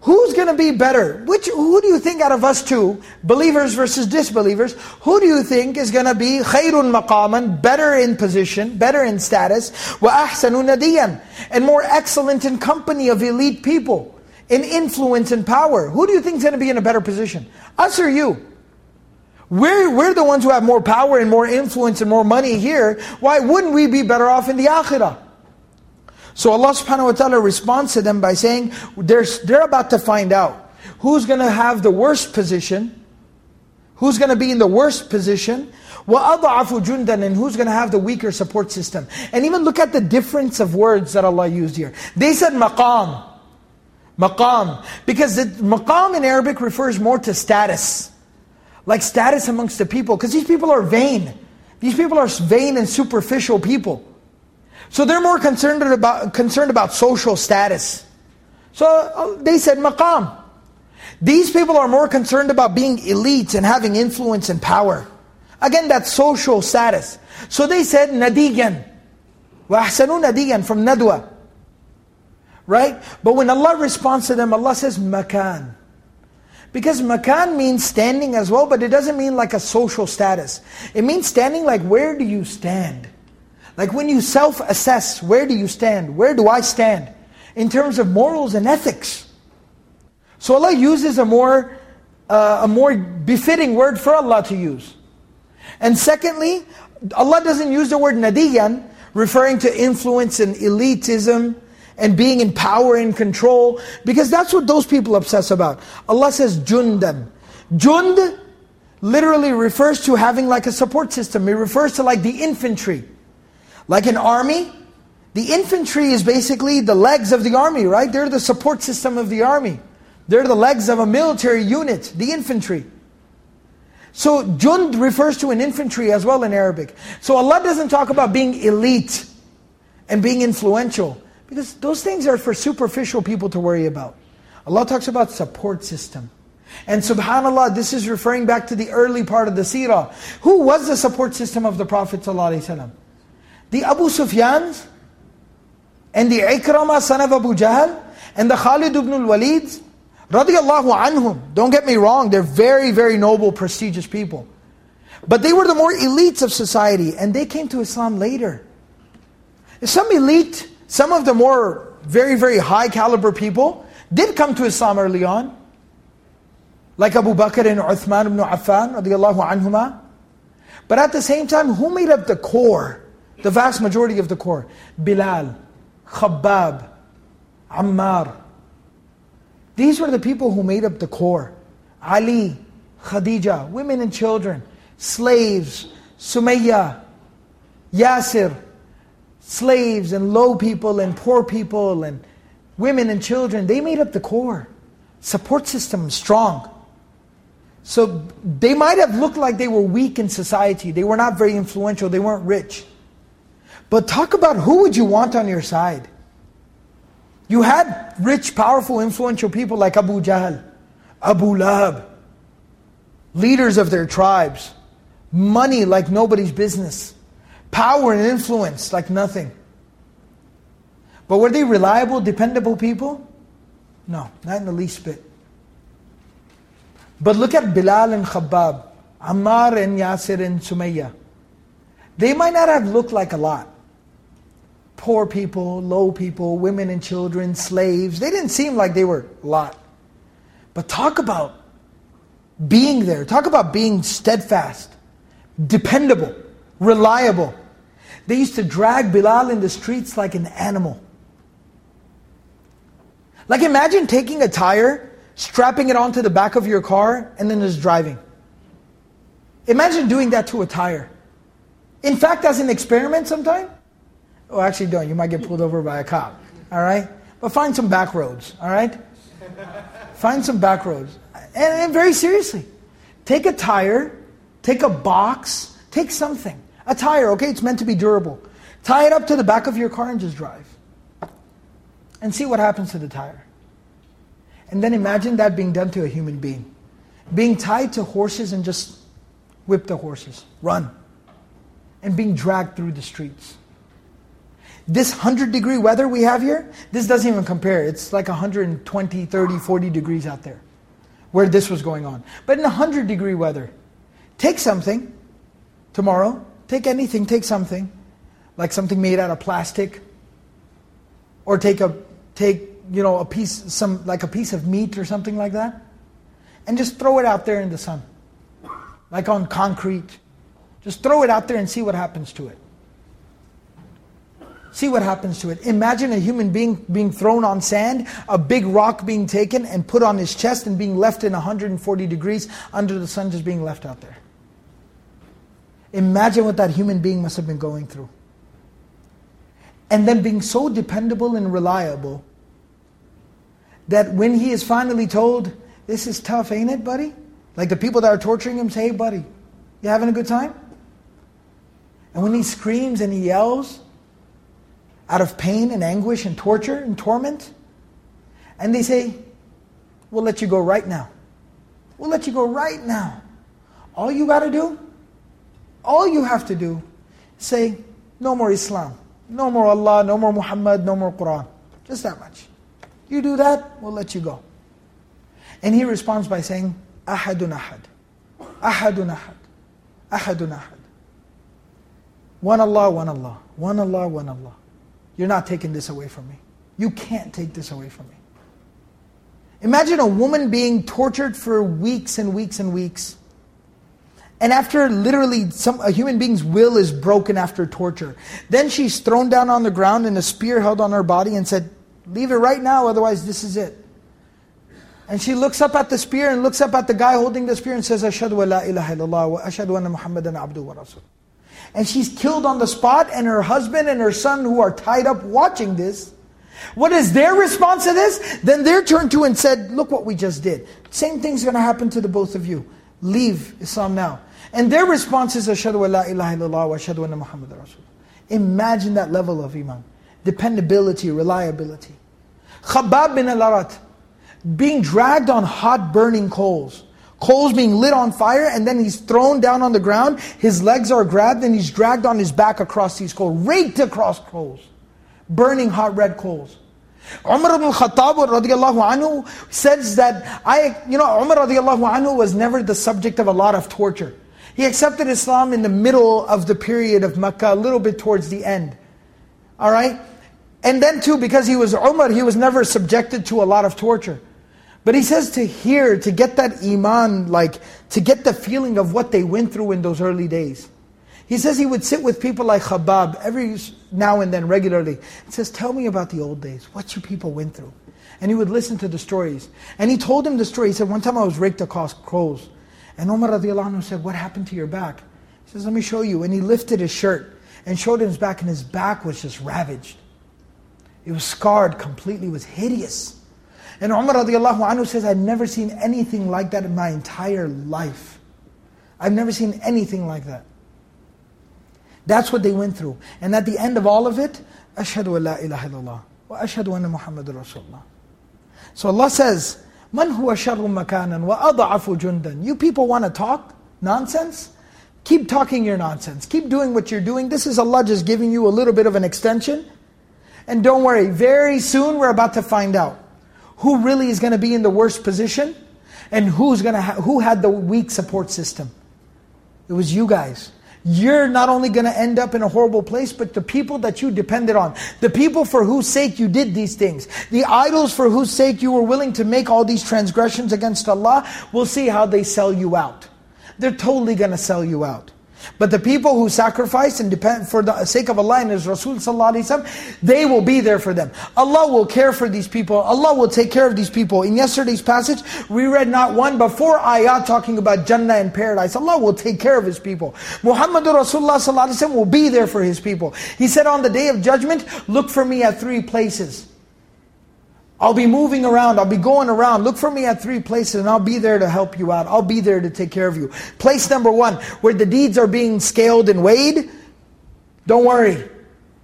Who's going to be better? Which, who do you think out of us two, believers versus disbelievers, who do you think is going to be khayrun maqaman, better in position, better in status, wa ahsanu and more excellent in company of elite people, in influence and power? Who do you think is going to be in a better position? Us or you? We're, we're the ones who have more power and more influence and more money here. Why wouldn't we be better off in the akhirah? So Allah subhanahu wa ta'ala responds to them by saying, they're, they're about to find out who's going to have the worst position, who's going to be in the worst position, وَأَضْعَفُ جُنْدًا And who's going to have the weaker support system. And even look at the difference of words that Allah used here. They said maqam. Maqam. Because the maqam in Arabic refers more to status. Like status amongst the people. Because these people are vain. These people are vain and superficial people. So they're more concerned about, concerned about social status. So uh, they said maqam. These people are more concerned about being elites and having influence and power. Again, that social status. So they said nadiyan. وَأَحْسَنُوا nadiyan from nadwa. Right? But when Allah responds to them, Allah says makan. Because makan means standing as well, but it doesn't mean like a social status. It means standing like where do you stand? Like when you self-assess, where do you stand? Where do I stand? In terms of morals and ethics. So Allah uses a more, uh, a more befitting word for Allah to use. And secondly, Allah doesn't use the word nadiyan, referring to influence and elitism and being in power and control, because that's what those people obsess about. Allah says jundan. Jund literally refers to having like a support system. It refers to like the infantry. Like an army, the infantry is basically the legs of the army, right? They're the support system of the army. They're the legs of a military unit, the infantry. So jund refers to an infantry as well in Arabic. So Allah doesn't talk about being elite and being influential. Because those things are for superficial people to worry about. Allah talks about support system. And subhanAllah, this is referring back to the early part of the seerah. Who was the support system of the Prophet ﷺ? The Abu Sufyans, and the Ikramah son of Abu Jahl, and the Khalid ibn al-Walid, Radiallahu anhum. Don't get me wrong, they're very, very noble, prestigious people. But they were the more elites of society, and they came to Islam later. Some elite, some of the more very, very high caliber people did come to Islam early on. Like Abu Bakr and Uthman ibn Affan, radiallahu anhuma. But at the same time, who made up the core? The vast majority of the core. Bilal, Khabbab, Ammar, these were the people who made up the core. Ali, Khadija, women and children, slaves, Sumayya, Yasir, slaves and low people and poor people and women and children, they made up the core. Support system strong. So they might have looked like they were weak in society. They were not very influential. They weren't rich. But talk about who would you want on your side? You had rich, powerful, influential people like Abu Jahl, Abu Lahab, leaders of their tribes, money like nobody's business, power and influence like nothing. But were they reliable, dependable people? No, not in the least bit. But look at Bilal and Khabbab, Ammar and Yasir and Sumayya. They might not have looked like a lot poor people, low people, women and children, slaves. They didn't seem like they were a lot. But talk about being there. Talk about being steadfast, dependable, reliable. They used to drag Bilal in the streets like an animal. Like imagine taking a tire, strapping it onto the back of your car, and then just driving. Imagine doing that to a tire. In fact, as an experiment sometime, Oh, actually don't. You might get pulled over by a cop. All right? But find some back roads. All right? Find some back roads. And, and very seriously, take a tire, take a box, take something. A tire, okay? It's meant to be durable. Tie it up to the back of your car and just drive. And see what happens to the tire. And then imagine that being done to a human being. Being tied to horses and just whip the horses, run. And being dragged through the streets. This 100 degree weather we have here, this doesn't even compare. It's like 120, 30, 40 degrees out there where this was going on. But in 100 degree weather, take something tomorrow, take anything, take something, like something made out of plastic, or take a take you know a piece some like a piece of meat or something like that, and just throw it out there in the sun, like on concrete. Just throw it out there and see what happens to it. See what happens to it. Imagine a human being being thrown on sand, a big rock being taken and put on his chest and being left in 140 degrees under the sun just being left out there. Imagine what that human being must have been going through. And then being so dependable and reliable that when he is finally told, This is tough, ain't it, buddy? Like the people that are torturing him say, Hey, buddy, you having a good time? And when he screams and he yells out of pain and anguish and torture and torment, and they say, We'll let you go right now. We'll let you go right now. All you got to do, all you have to do, say, No more Islam, no more Allah, no more Muhammad, no more Quran. Just that much. You do that, we'll let you go. And he responds by saying, Ahadun ahad. Ahadun ahad. Ahadun ahad. One Allah, one Allah. One Allah, one Allah. You're not taking this away from me. You can't take this away from me. Imagine a woman being tortured for weeks and weeks and weeks. And after literally some, a human being's will is broken after torture. Then she's thrown down on the ground and a spear held on her body and said, Leave it right now, otherwise this is it. And she looks up at the spear and looks up at the guy holding the spear and says, Ashadu wa la ilaha illallah wa ashadu anna Muhammadan abdu wa rasul. And she's killed on the spot, and her husband and her son, who are tied up watching this, what is their response to this? Then they're turned to and said, Look what we just did. Same thing's going to happen to the both of you. Leave Islam now. And their response is, Ashadu la ilaha illallah wa ashadu anna Muhammadan rasul. Imagine that level of iman. Dependability, reliability. Khabbab bin al-Arat, being dragged on hot burning coals. Coals being lit on fire and then he's thrown down on the ground. His legs are grabbed and he's dragged on his back across these coals, raked across coals. Burning hot red coals. Umar ibn Khattab radiallahu anhu says that I, you know, Umar radiallahu anhu was never the subject of a lot of torture. He accepted Islam in the middle of the period of Makkah, a little bit towards the end. All right? And then too, because he was Umar, he was never subjected to a lot of torture. But he says to hear, to get that iman, like, to get the feeling of what they went through in those early days. He says he would sit with people like Khabbab every now and then regularly. He says, tell me about the old days, what your people went through. And he would listen to the stories. And he told him the story. He said, one time I was raked across crows. And Umar anhu said, what happened to your back? He says, let me show you. And he lifted his shirt and showed him his back, and his back was just ravaged. It was scarred completely, it was hideous. And Umar radiallahu anhu says, I've never seen anything like that in my entire life. I've never seen anything like that. That's what they went through. And at the end of all of it, أشهد أن لا إله إلا الله وأشهد أن محمد رسول الله. So Allah says, من هو شر مكانا وأضعف جندا. You people want to talk nonsense? Keep talking your nonsense. Keep doing what you're doing. This is Allah just giving you a little bit of an extension. And don't worry, very soon we're about to find out who really is going to be in the worst position and who's going to who had the weak support system. It was you guys. You're not only going to end up in a horrible place, but the people that you depended on, the people for whose sake you did these things, the idols for whose sake you were willing to make all these transgressions against Allah, we'll see how they sell you out. They're totally going to sell you out. But the people who sacrifice and depend for the sake of Allah and His Rasul they will be there for them. Allah will care for these people. Allah will take care of these people. In yesterday's passage, we read not one but four ayat talking about Jannah and paradise. Allah will take care of His people. Muhammadur Rasulullah will be there for His people. He said on the day of judgment, look for me at three places. I'll be moving around, I'll be going around. Look for me at three places and I'll be there to help you out. I'll be there to take care of you. Place number one, where the deeds are being scaled and weighed, don't worry.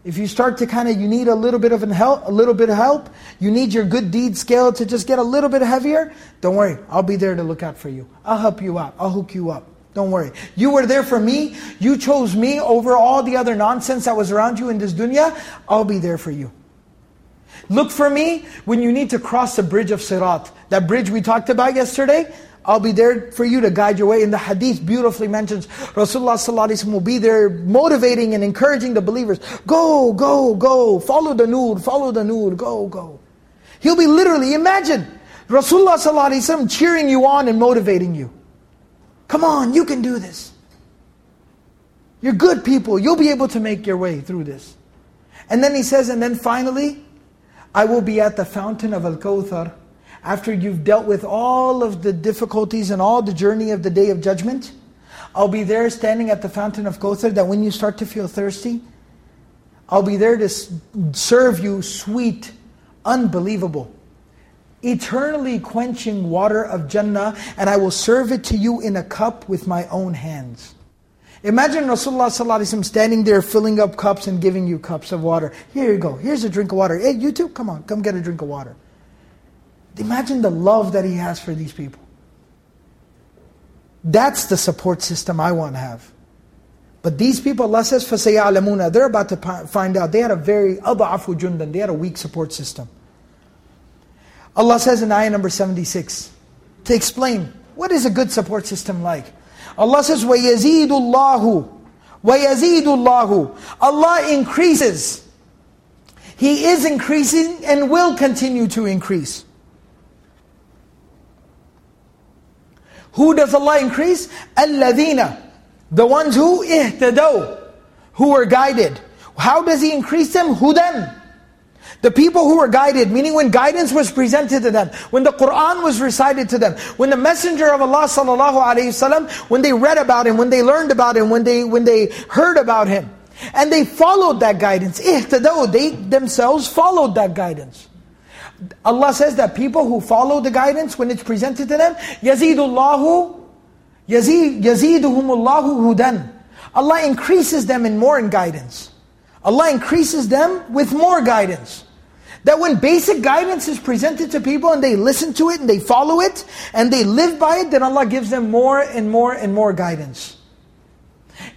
If you start to kind of, you need a little bit of help, a little bit of help, you need your good deed scale to just get a little bit heavier, don't worry. I'll be there to look out for you. I'll help you out. I'll hook you up. Don't worry. You were there for me. You chose me over all the other nonsense that was around you in this dunya. I'll be there for you. Look for me when you need to cross the bridge of Sirat. That bridge we talked about yesterday, I'll be there for you to guide your way. In the hadith beautifully mentions, Rasulullah will be there motivating and encouraging the believers. Go, go, go, follow the nur, follow the nur, go, go. He'll be literally, imagine, Rasulullah cheering you on and motivating you. Come on, you can do this. You're good people, you'll be able to make your way through this. And then he says, and then finally, I will be at the fountain of Al-Kawthar after you've dealt with all of the difficulties and all the journey of the day of judgment. I'll be there standing at the fountain of Kawthar that when you start to feel thirsty, I'll be there to serve you sweet, unbelievable, eternally quenching water of Jannah, and I will serve it to you in a cup with my own hands. Imagine Rasulullah ﷺ standing there filling up cups and giving you cups of water. Here you go, here's a drink of water. Hey, you too, come on, come get a drink of water. Imagine the love that he has for these people. That's the support system I want to have. But these people, Allah says, فَسَيَعْلَمُونَ They're about to find out. They had a very أَضْعَفُ جُنْدًا They had a weak support system. Allah says in ayah number 76, to explain, what is a good support system like? Allah says, وَيَزِيدُ اللَّهُ وَيَزِيدُ اللَّهُ Allah increases. He is increasing and will continue to increase. Who does Allah increase? الَّذِينَ The ones who اهتدوا, who were guided. How does He increase them? Hudan. The people who were guided, meaning when guidance was presented to them, when the Qur'an was recited to them, when the Messenger of Allah sallallahu when they read about Him, when they learned about Him, when they, when they heard about Him, and they followed that guidance, ihtadaw, they themselves followed that guidance. Allah says that people who follow the guidance when it's presented to them, yazidullahu, yazid, yaziduhumullahu hudan. Allah increases them in more in guidance. Allah increases them with more guidance. That when basic guidance is presented to people and they listen to it and they follow it and they live by it, then Allah gives them more and more and more guidance.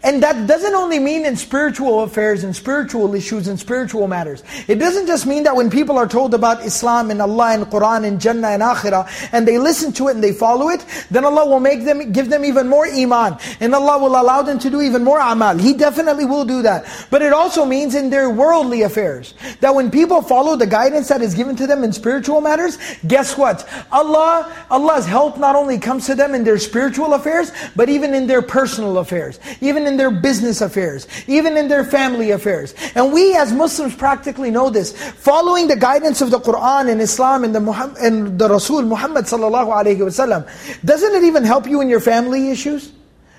And that doesn't only mean in spiritual affairs and spiritual issues and spiritual matters. It doesn't just mean that when people are told about Islam and Allah and Quran and Jannah and Akhirah and they listen to it and they follow it, then Allah will make them give them even more iman and Allah will allow them to do even more amal. He definitely will do that. But it also means in their worldly affairs that when people follow the guidance that is given to them in spiritual matters, guess what? Allah Allah's help not only comes to them in their spiritual affairs, but even in their personal affairs. Even in their business affairs, even in their family affairs. And we as Muslims practically know this. Following the guidance of the Qur'an and Islam and the, Muhammad, and the Rasul Muhammad sallallahu alayhi wasallam, doesn't it even help you in your family issues?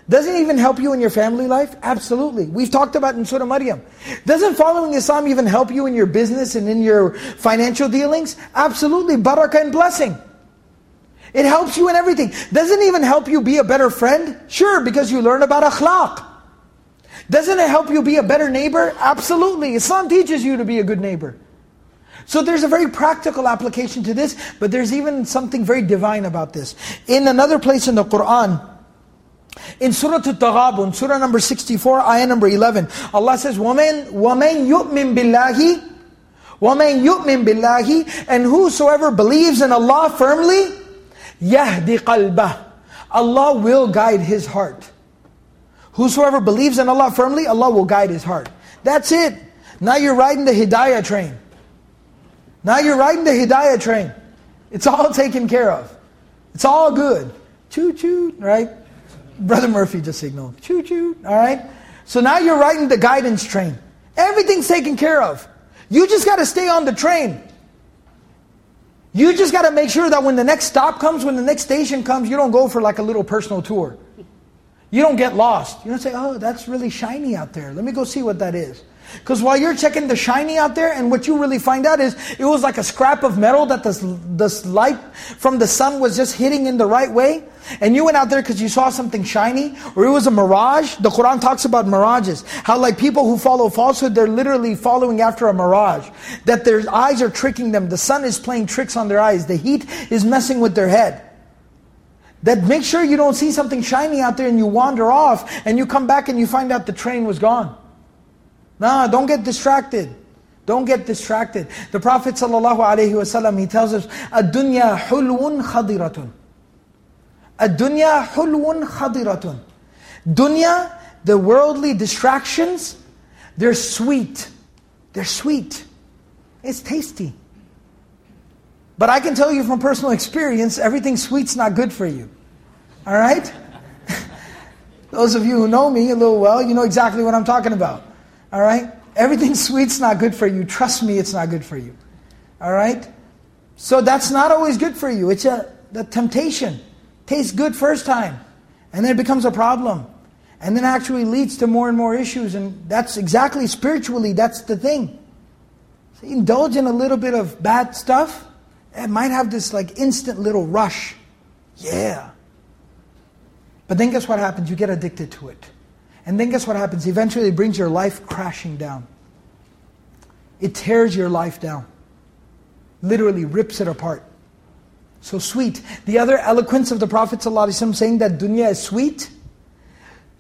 Doesn't it even help you in your family life? Absolutely. We've talked about in Surah Maryam. Doesn't following Islam even help you in your business and in your financial dealings? Absolutely. Barakah and blessing. It helps you in everything. Doesn't even help you be a better friend? Sure, because you learn about akhlaq. Doesn't it help you be a better neighbor? Absolutely. Islam teaches you to be a good neighbor. So there's a very practical application to this, but there's even something very divine about this. In another place in the Qur'an, in Surah Al-Taghabun, Surah number 64, ayah number 11, Allah says, وَمَنْ, وَمَنْ يُؤْمِن بِاللَّهِ وَمَنْ يُؤْمِن بِاللَّهِ And whosoever believes in Allah firmly, يَهْدِ قَلْبَهِ Allah will guide his heart. Whosoever believes in Allah firmly, Allah will guide his heart. That's it. Now you're riding the Hidayah train. Now you're riding the Hidayah train. It's all taken care of. It's all good. Choo choo, right? Brother Murphy just signaled. Choo choo, all right? So now you're riding the guidance train. Everything's taken care of. You just got to stay on the train. You just got to make sure that when the next stop comes, when the next station comes, you don't go for like a little personal tour. You don't get lost. You don't say, oh, that's really shiny out there. Let me go see what that is. Because while you're checking the shiny out there, and what you really find out is, it was like a scrap of metal that this, this light from the sun was just hitting in the right way. And you went out there because you saw something shiny, or it was a mirage. The Quran talks about mirages. How like people who follow falsehood, they're literally following after a mirage. That their eyes are tricking them. The sun is playing tricks on their eyes. The heat is messing with their head. That make sure you don't see something shiny out there and you wander off and you come back and you find out the train was gone. No, don't get distracted. Don't get distracted. The Prophet ﷺ, he tells us, "Adunya hulwun khadiratun." Adunya hulwun khadiratun. Dunya, the worldly distractions, they're sweet. They're sweet. It's tasty. But I can tell you from personal experience, everything sweet's not good for you. All right? Those of you who know me a little well, you know exactly what I'm talking about. All right? Everything sweet's not good for you. Trust me, it's not good for you. All right? So that's not always good for you. It's a the temptation. Tastes good first time, and then it becomes a problem. And then actually leads to more and more issues. And that's exactly spiritually, that's the thing. So indulge in a little bit of bad stuff, It might have this like instant little rush. Yeah. But then guess what happens? You get addicted to it. And then guess what happens? Eventually it brings your life crashing down. It tears your life down. Literally rips it apart. So sweet. The other eloquence of the Prophet ﷺ saying that dunya is sweet,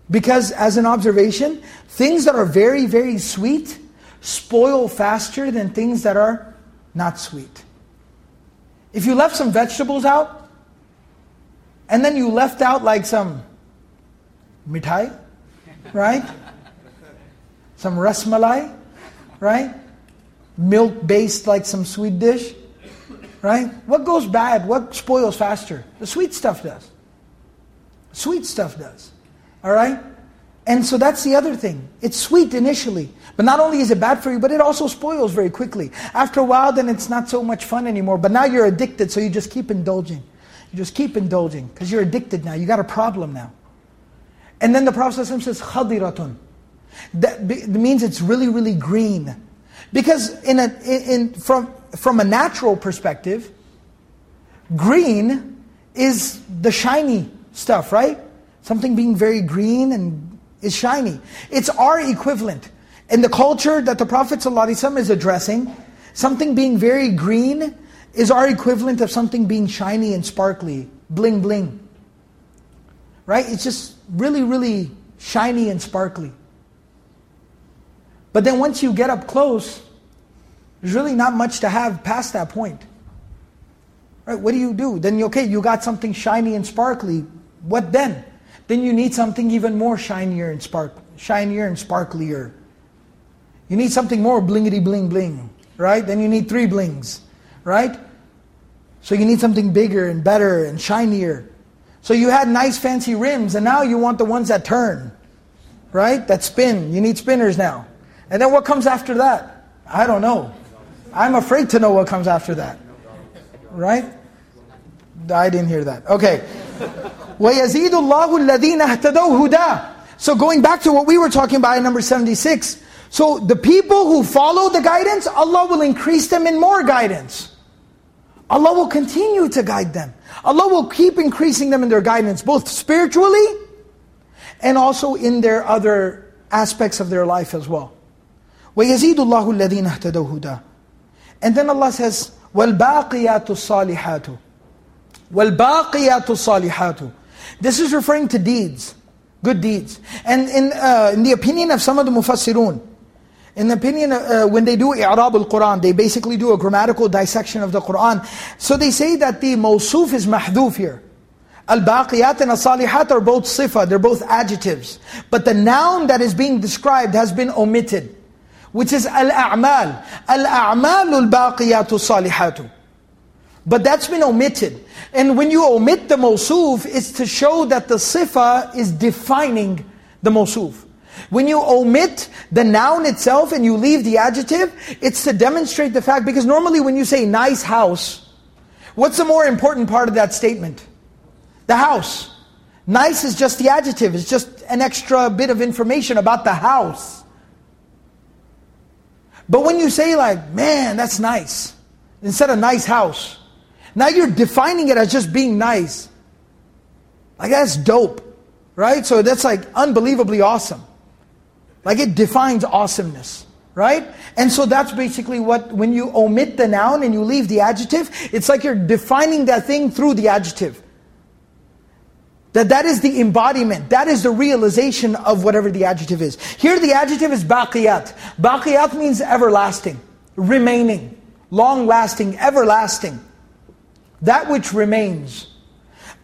because as an observation, things that are very, very sweet spoil faster than things that are not sweet. If you left some vegetables out, and then you left out like some mithai, right? Some rasmalai, right? Milk based like some sweet dish, right? What goes bad? What spoils faster? The sweet stuff does. Sweet stuff does. All right? And so that's the other thing. It's sweet initially, but not only is it bad for you, but it also spoils very quickly. After a while, then it's not so much fun anymore. But now you're addicted, so you just keep indulging. You just keep indulging because you're addicted now. You got a problem now. And then the Prophet says, khadiratun. That means it's really, really green. Because in a, in, from, from a natural perspective, green is the shiny stuff, right? Something being very green and is shiny. It's our equivalent. In the culture that the Prophet ﷺ is addressing, something being very green is our equivalent of something being shiny and sparkly, bling bling. Right? It's just really, really shiny and sparkly. But then once you get up close, there's really not much to have past that point. Right? What do you do? Then, okay, you got something shiny and sparkly. What then? Then you need something even more shinier and spark, shinier and sparklier. You need something more blingity bling bling, right? Then you need three blings, right? So you need something bigger and better and shinier. So you had nice fancy rims, and now you want the ones that turn, right? That spin. You need spinners now. And then what comes after that? I don't know. I'm afraid to know what comes after that. Right? I didn't hear that. Okay. وَيَزِيدُ اللَّهُ الَّذِينَ اهْتَدَوْا هُدَى So going back to what we were talking about in number 76. So the people who follow the guidance, Allah will increase them in more guidance. Allah will continue to guide them. Allah will keep increasing them in their guidance, both spiritually and also in their other aspects of their life as well. وَيَزِيدُ اللَّهُ الَّذِينَ اهْتَدَوْا هُدَى And then Allah says, وَالْبَاقِيَاتُ الصَّالِحَاتُ وَالْبَاقِيَاتُ الصَّالِحَاتُ this is referring to deeds, good deeds. And in, uh, in the opinion of some of the mufassirun, in the opinion, uh, when they do i'rab al-Quran, they basically do a grammatical dissection of the Quran. So they say that the mawsuf is mahduf here. Al-baqiyat and al-salihat are both sifa, they're both adjectives. But the noun that is being described has been omitted, which is al-a'mal. Al-a'malu al-baqiyatu salihatu. But that's been omitted. And when you omit the mawsuf, it's to show that the sifa is defining the mawsuf. When you omit the noun itself and you leave the adjective, it's to demonstrate the fact, because normally when you say nice house, what's the more important part of that statement? The house. Nice is just the adjective, it's just an extra bit of information about the house. But when you say like, man, that's nice, instead of nice house, now you're defining it as just being nice. Like that's dope, right? So that's like unbelievably awesome. Like it defines awesomeness, right? And so that's basically what, when you omit the noun and you leave the adjective, it's like you're defining that thing through the adjective. That that is the embodiment, that is the realization of whatever the adjective is. Here the adjective is baqiyat. Baqiyat means everlasting, remaining, long-lasting, everlasting that which remains.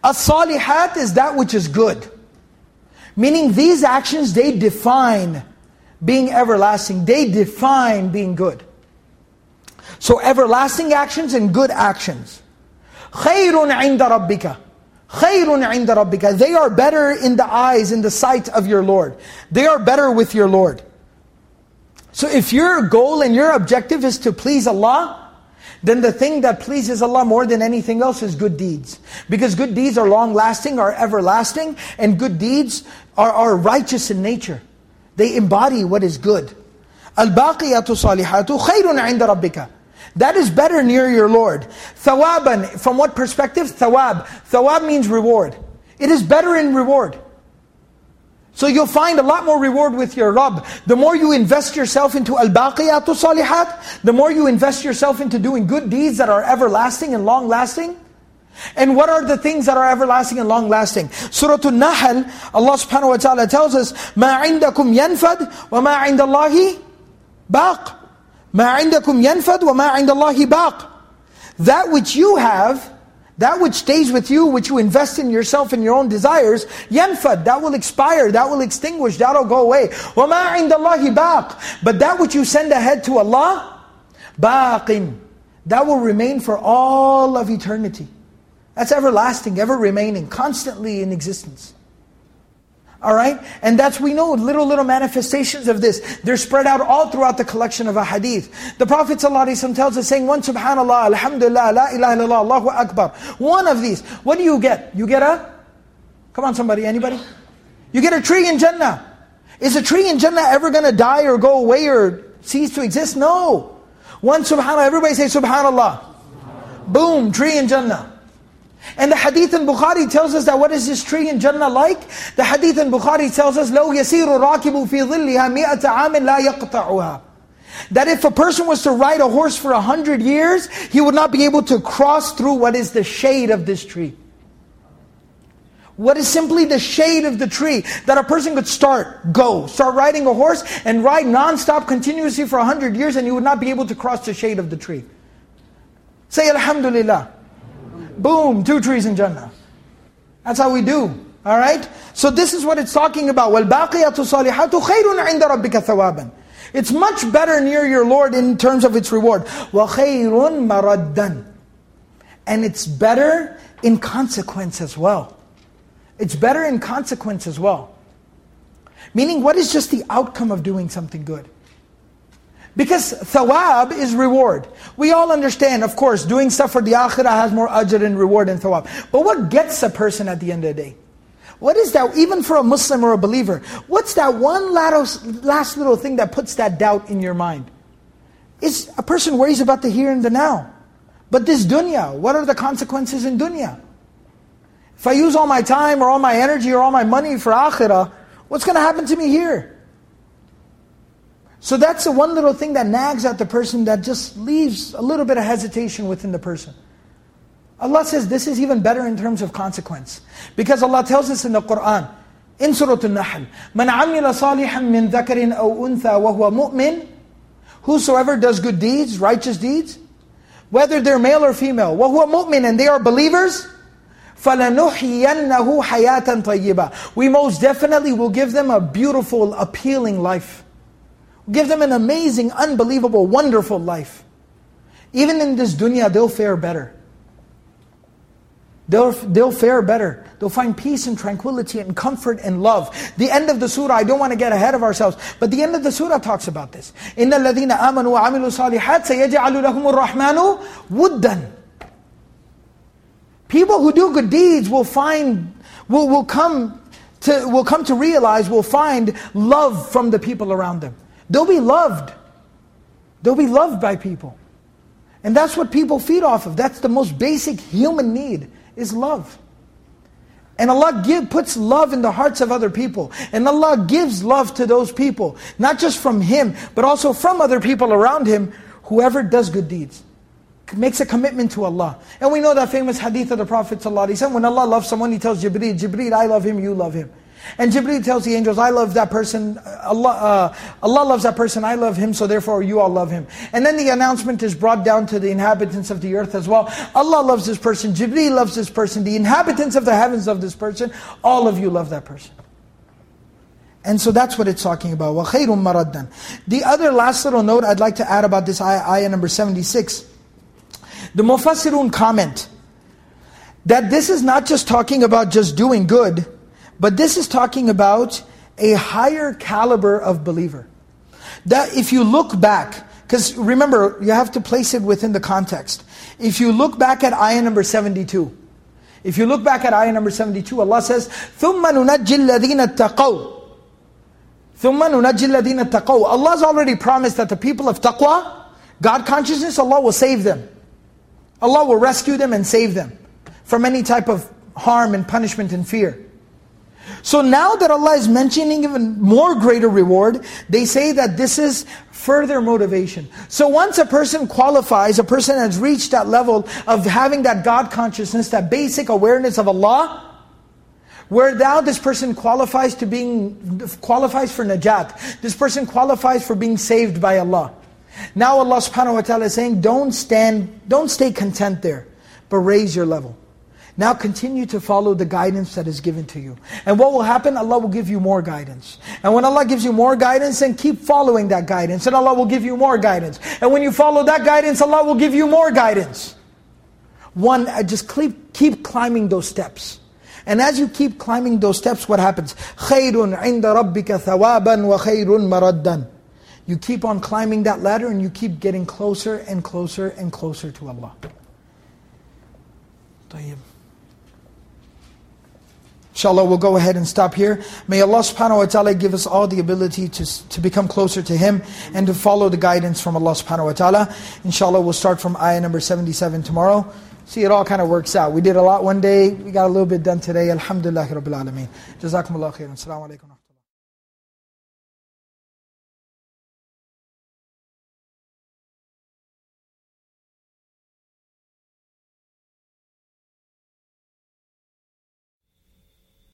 As-salihat is that which is good. Meaning these actions, they define being everlasting. They define being good. So everlasting actions and good actions. خَيْرٌ عِنْدَ رَبِّكَ خَيْرٌ عِنْدَ رَبِّكَ They are better in the eyes, in the sight of your Lord. They are better with your Lord. So if your goal and your objective is to please Allah, then the thing that pleases Allah more than anything else is good deeds. Because good deeds are long lasting, are everlasting, and good deeds are, are righteous in nature. They embody what is good. Al-baqiyatu salihatu khayrun inda rabbika. That is better near your Lord. Thawaban, from what perspective? Thawab. Thawab means reward. It is better in reward. So you'll find a lot more reward with your Rabb. The more you invest yourself into al-baqiyatu salihat, the more you invest yourself into doing good deeds that are everlasting and long-lasting. And what are the things that are everlasting and long-lasting? Surah An-Nahl, Allah subhanahu wa ta'ala tells us, مَا عِنْدَكُمْ يَنْفَدْ وَمَا عِنْدَ اللَّهِ بَاقٍ مَا عِنْدَكُمْ يَنْفَدْ وَمَا عِنْدَ اللَّهِ بَاقٍ That which you have, that which stays with you, which you invest in yourself and your own desires, yanfad, that will expire, that will extinguish, that'll go away. وَمَا عِنْدَ اللَّهِ بَاقٍ But that which you send ahead to Allah, بَاقٍ That will remain for all of eternity. That's everlasting, ever remaining, constantly in existence. All right? And that's, we know, little, little manifestations of this. They're spread out all throughout the collection of a hadith. The Prophet ﷺ tells us, saying one subhanallah, alhamdulillah, la ilaha illallah, Allahu akbar. One of these. What do you get? You get a? Come on somebody, anybody? You get a tree in Jannah. Is a tree in Jannah ever going to die or go away or cease to exist? No. One subhanallah, everybody say subhanallah. Boom, tree in Jannah. And the hadith in Bukhari tells us that what is this tree in Jannah like? The hadith in Bukhari tells us, لَوْ يَسِيرُ الرَّاكِبُ فِي ظِلِّهَا مِئَةَ عَامٍ لَا يَقْطَعُهَا That if a person was to ride a horse for a hundred years, he would not be able to cross through what is the shade of this tree. What is simply the shade of the tree that a person could start, go, start riding a horse and ride non-stop continuously for a hundred years and he would not be able to cross the shade of the tree. Say Alhamdulillah. Boom, two trees in Jannah. That's how we do. All right? So this is what it's talking about. وَالْبَاقِيَةُ صَالِحَاتُ خَيْرٌ عِنْدَ رَبِّكَ ثَوَابًا It's much better near your Lord in terms of its reward. وَخَيْرٌ مَرَدًّا And it's better in consequence as well. It's better in consequence as well. Meaning, what is just the outcome of doing something good? Because thawab is reward. We all understand, of course, doing stuff for the akhirah has more ajr and reward than thawab. But what gets a person at the end of the day? What is that, even for a Muslim or a believer, what's that one last little thing that puts that doubt in your mind? Is a person worries about the here and the now. But this dunya, what are the consequences in dunya? If I use all my time or all my energy or all my money for akhirah, what's going to happen to me here? So that's the one little thing that nags at the person that just leaves a little bit of hesitation within the person. Allah says this is even better in terms of consequence. Because Allah tells us in the Qur'an, in Surah Al-Nahl, مَنْ عَمِلَ صَالِحًا مِّن ذَكَرٍ أَوْ أُنثَى وَهُوَ مُؤْمِنٌ Whosoever does good deeds, righteous deeds, whether they're male or female, وَهُوَ مُؤْمِنٌ and they are believers, فَلَنُحْيِيَنَّهُ حَيَاةً طَيِّبًا We most definitely will give them a beautiful, appealing life. Give them an amazing, unbelievable, wonderful life. Even in this dunya, they'll fare better. They'll, they'll fare better. They'll find peace and tranquility and comfort and love. The end of the surah, I don't want to get ahead of ourselves, but the end of the surah talks about this. إِنَّ الَّذِينَ آمَنُوا وَعَمِلُوا الصَّالِحَاتِ سَيَجْعَلُ لَهُمُ الرَّحْمَنُ وُدًّا People who do good deeds will find, will, will, come to, will come to realize, will find love from the people around them. They'll be loved. They'll be loved by people. And that's what people feed off of. That's the most basic human need, is love. And Allah give, puts love in the hearts of other people. And Allah gives love to those people. Not just from Him, but also from other people around Him. Whoever does good deeds. Makes a commitment to Allah. And we know that famous hadith of the Prophet ﷺ. When Allah loves someone, He tells Jibreel, Jibreel, I love him, you love him. And Jibreel tells the angels, I love that person, Allah, uh, Allah loves that person, I love him, so therefore you all love him. And then the announcement is brought down to the inhabitants of the earth as well. Allah loves this person, Jibreel loves this person, the inhabitants of the heavens love this person, all of you love that person. And so that's what it's talking about. وَخَيْرٌ مَرَدًّا The other last little note I'd like to add about this ayah, ayah number 76. The Mufassirun comment that this is not just talking about just doing good, but this is talking about a higher caliber of believer. That if you look back, because remember, you have to place it within the context. If you look back at ayah number 72, if you look back at ayah number 72, Allah says, ثُمَّ نُنَجِّ الَّذِينَ اتَّقَوْا ثُمَّ نُنَجِّ الَّذِينَ اتَّقَوْا Allah's already promised that the people of taqwa, God consciousness, Allah will save them. Allah will rescue them and save them from any type of harm and punishment and fear. So now that Allah is mentioning even more greater reward, they say that this is further motivation. So once a person qualifies, a person has reached that level of having that God consciousness, that basic awareness of Allah, where now this person qualifies to being qualifies for najat. This person qualifies for being saved by Allah. Now Allah subhanahu wa ta'ala is saying, don't stand, don't stay content there, but raise your level. Now continue to follow the guidance that is given to you. And what will happen? Allah will give you more guidance. And when Allah gives you more guidance, then keep following that guidance. And Allah will give you more guidance. And when you follow that guidance, Allah will give you more guidance. One, uh, just keep, keep climbing those steps. And as you keep climbing those steps, what happens? خَيْرٌ عِنْدَ رَبِّكَ ثَوَابًا وَخَيْرٌ مَرَدًّا You keep on climbing that ladder and you keep getting closer and closer and closer to Allah. طيب. Inshallah, we'll go ahead and stop here. May Allah subhanahu wa ta'ala give us all the ability to, to become closer to Him and to follow the guidance from Allah subhanahu wa ta'ala. Inshallah, we'll start from ayah number 77 tomorrow. See, it all kind of works out. We did a lot one day, we got a little bit done today. Alhamdulillah Rabbil Alameen. Jazakumullah khairan. Assalamu alaikum.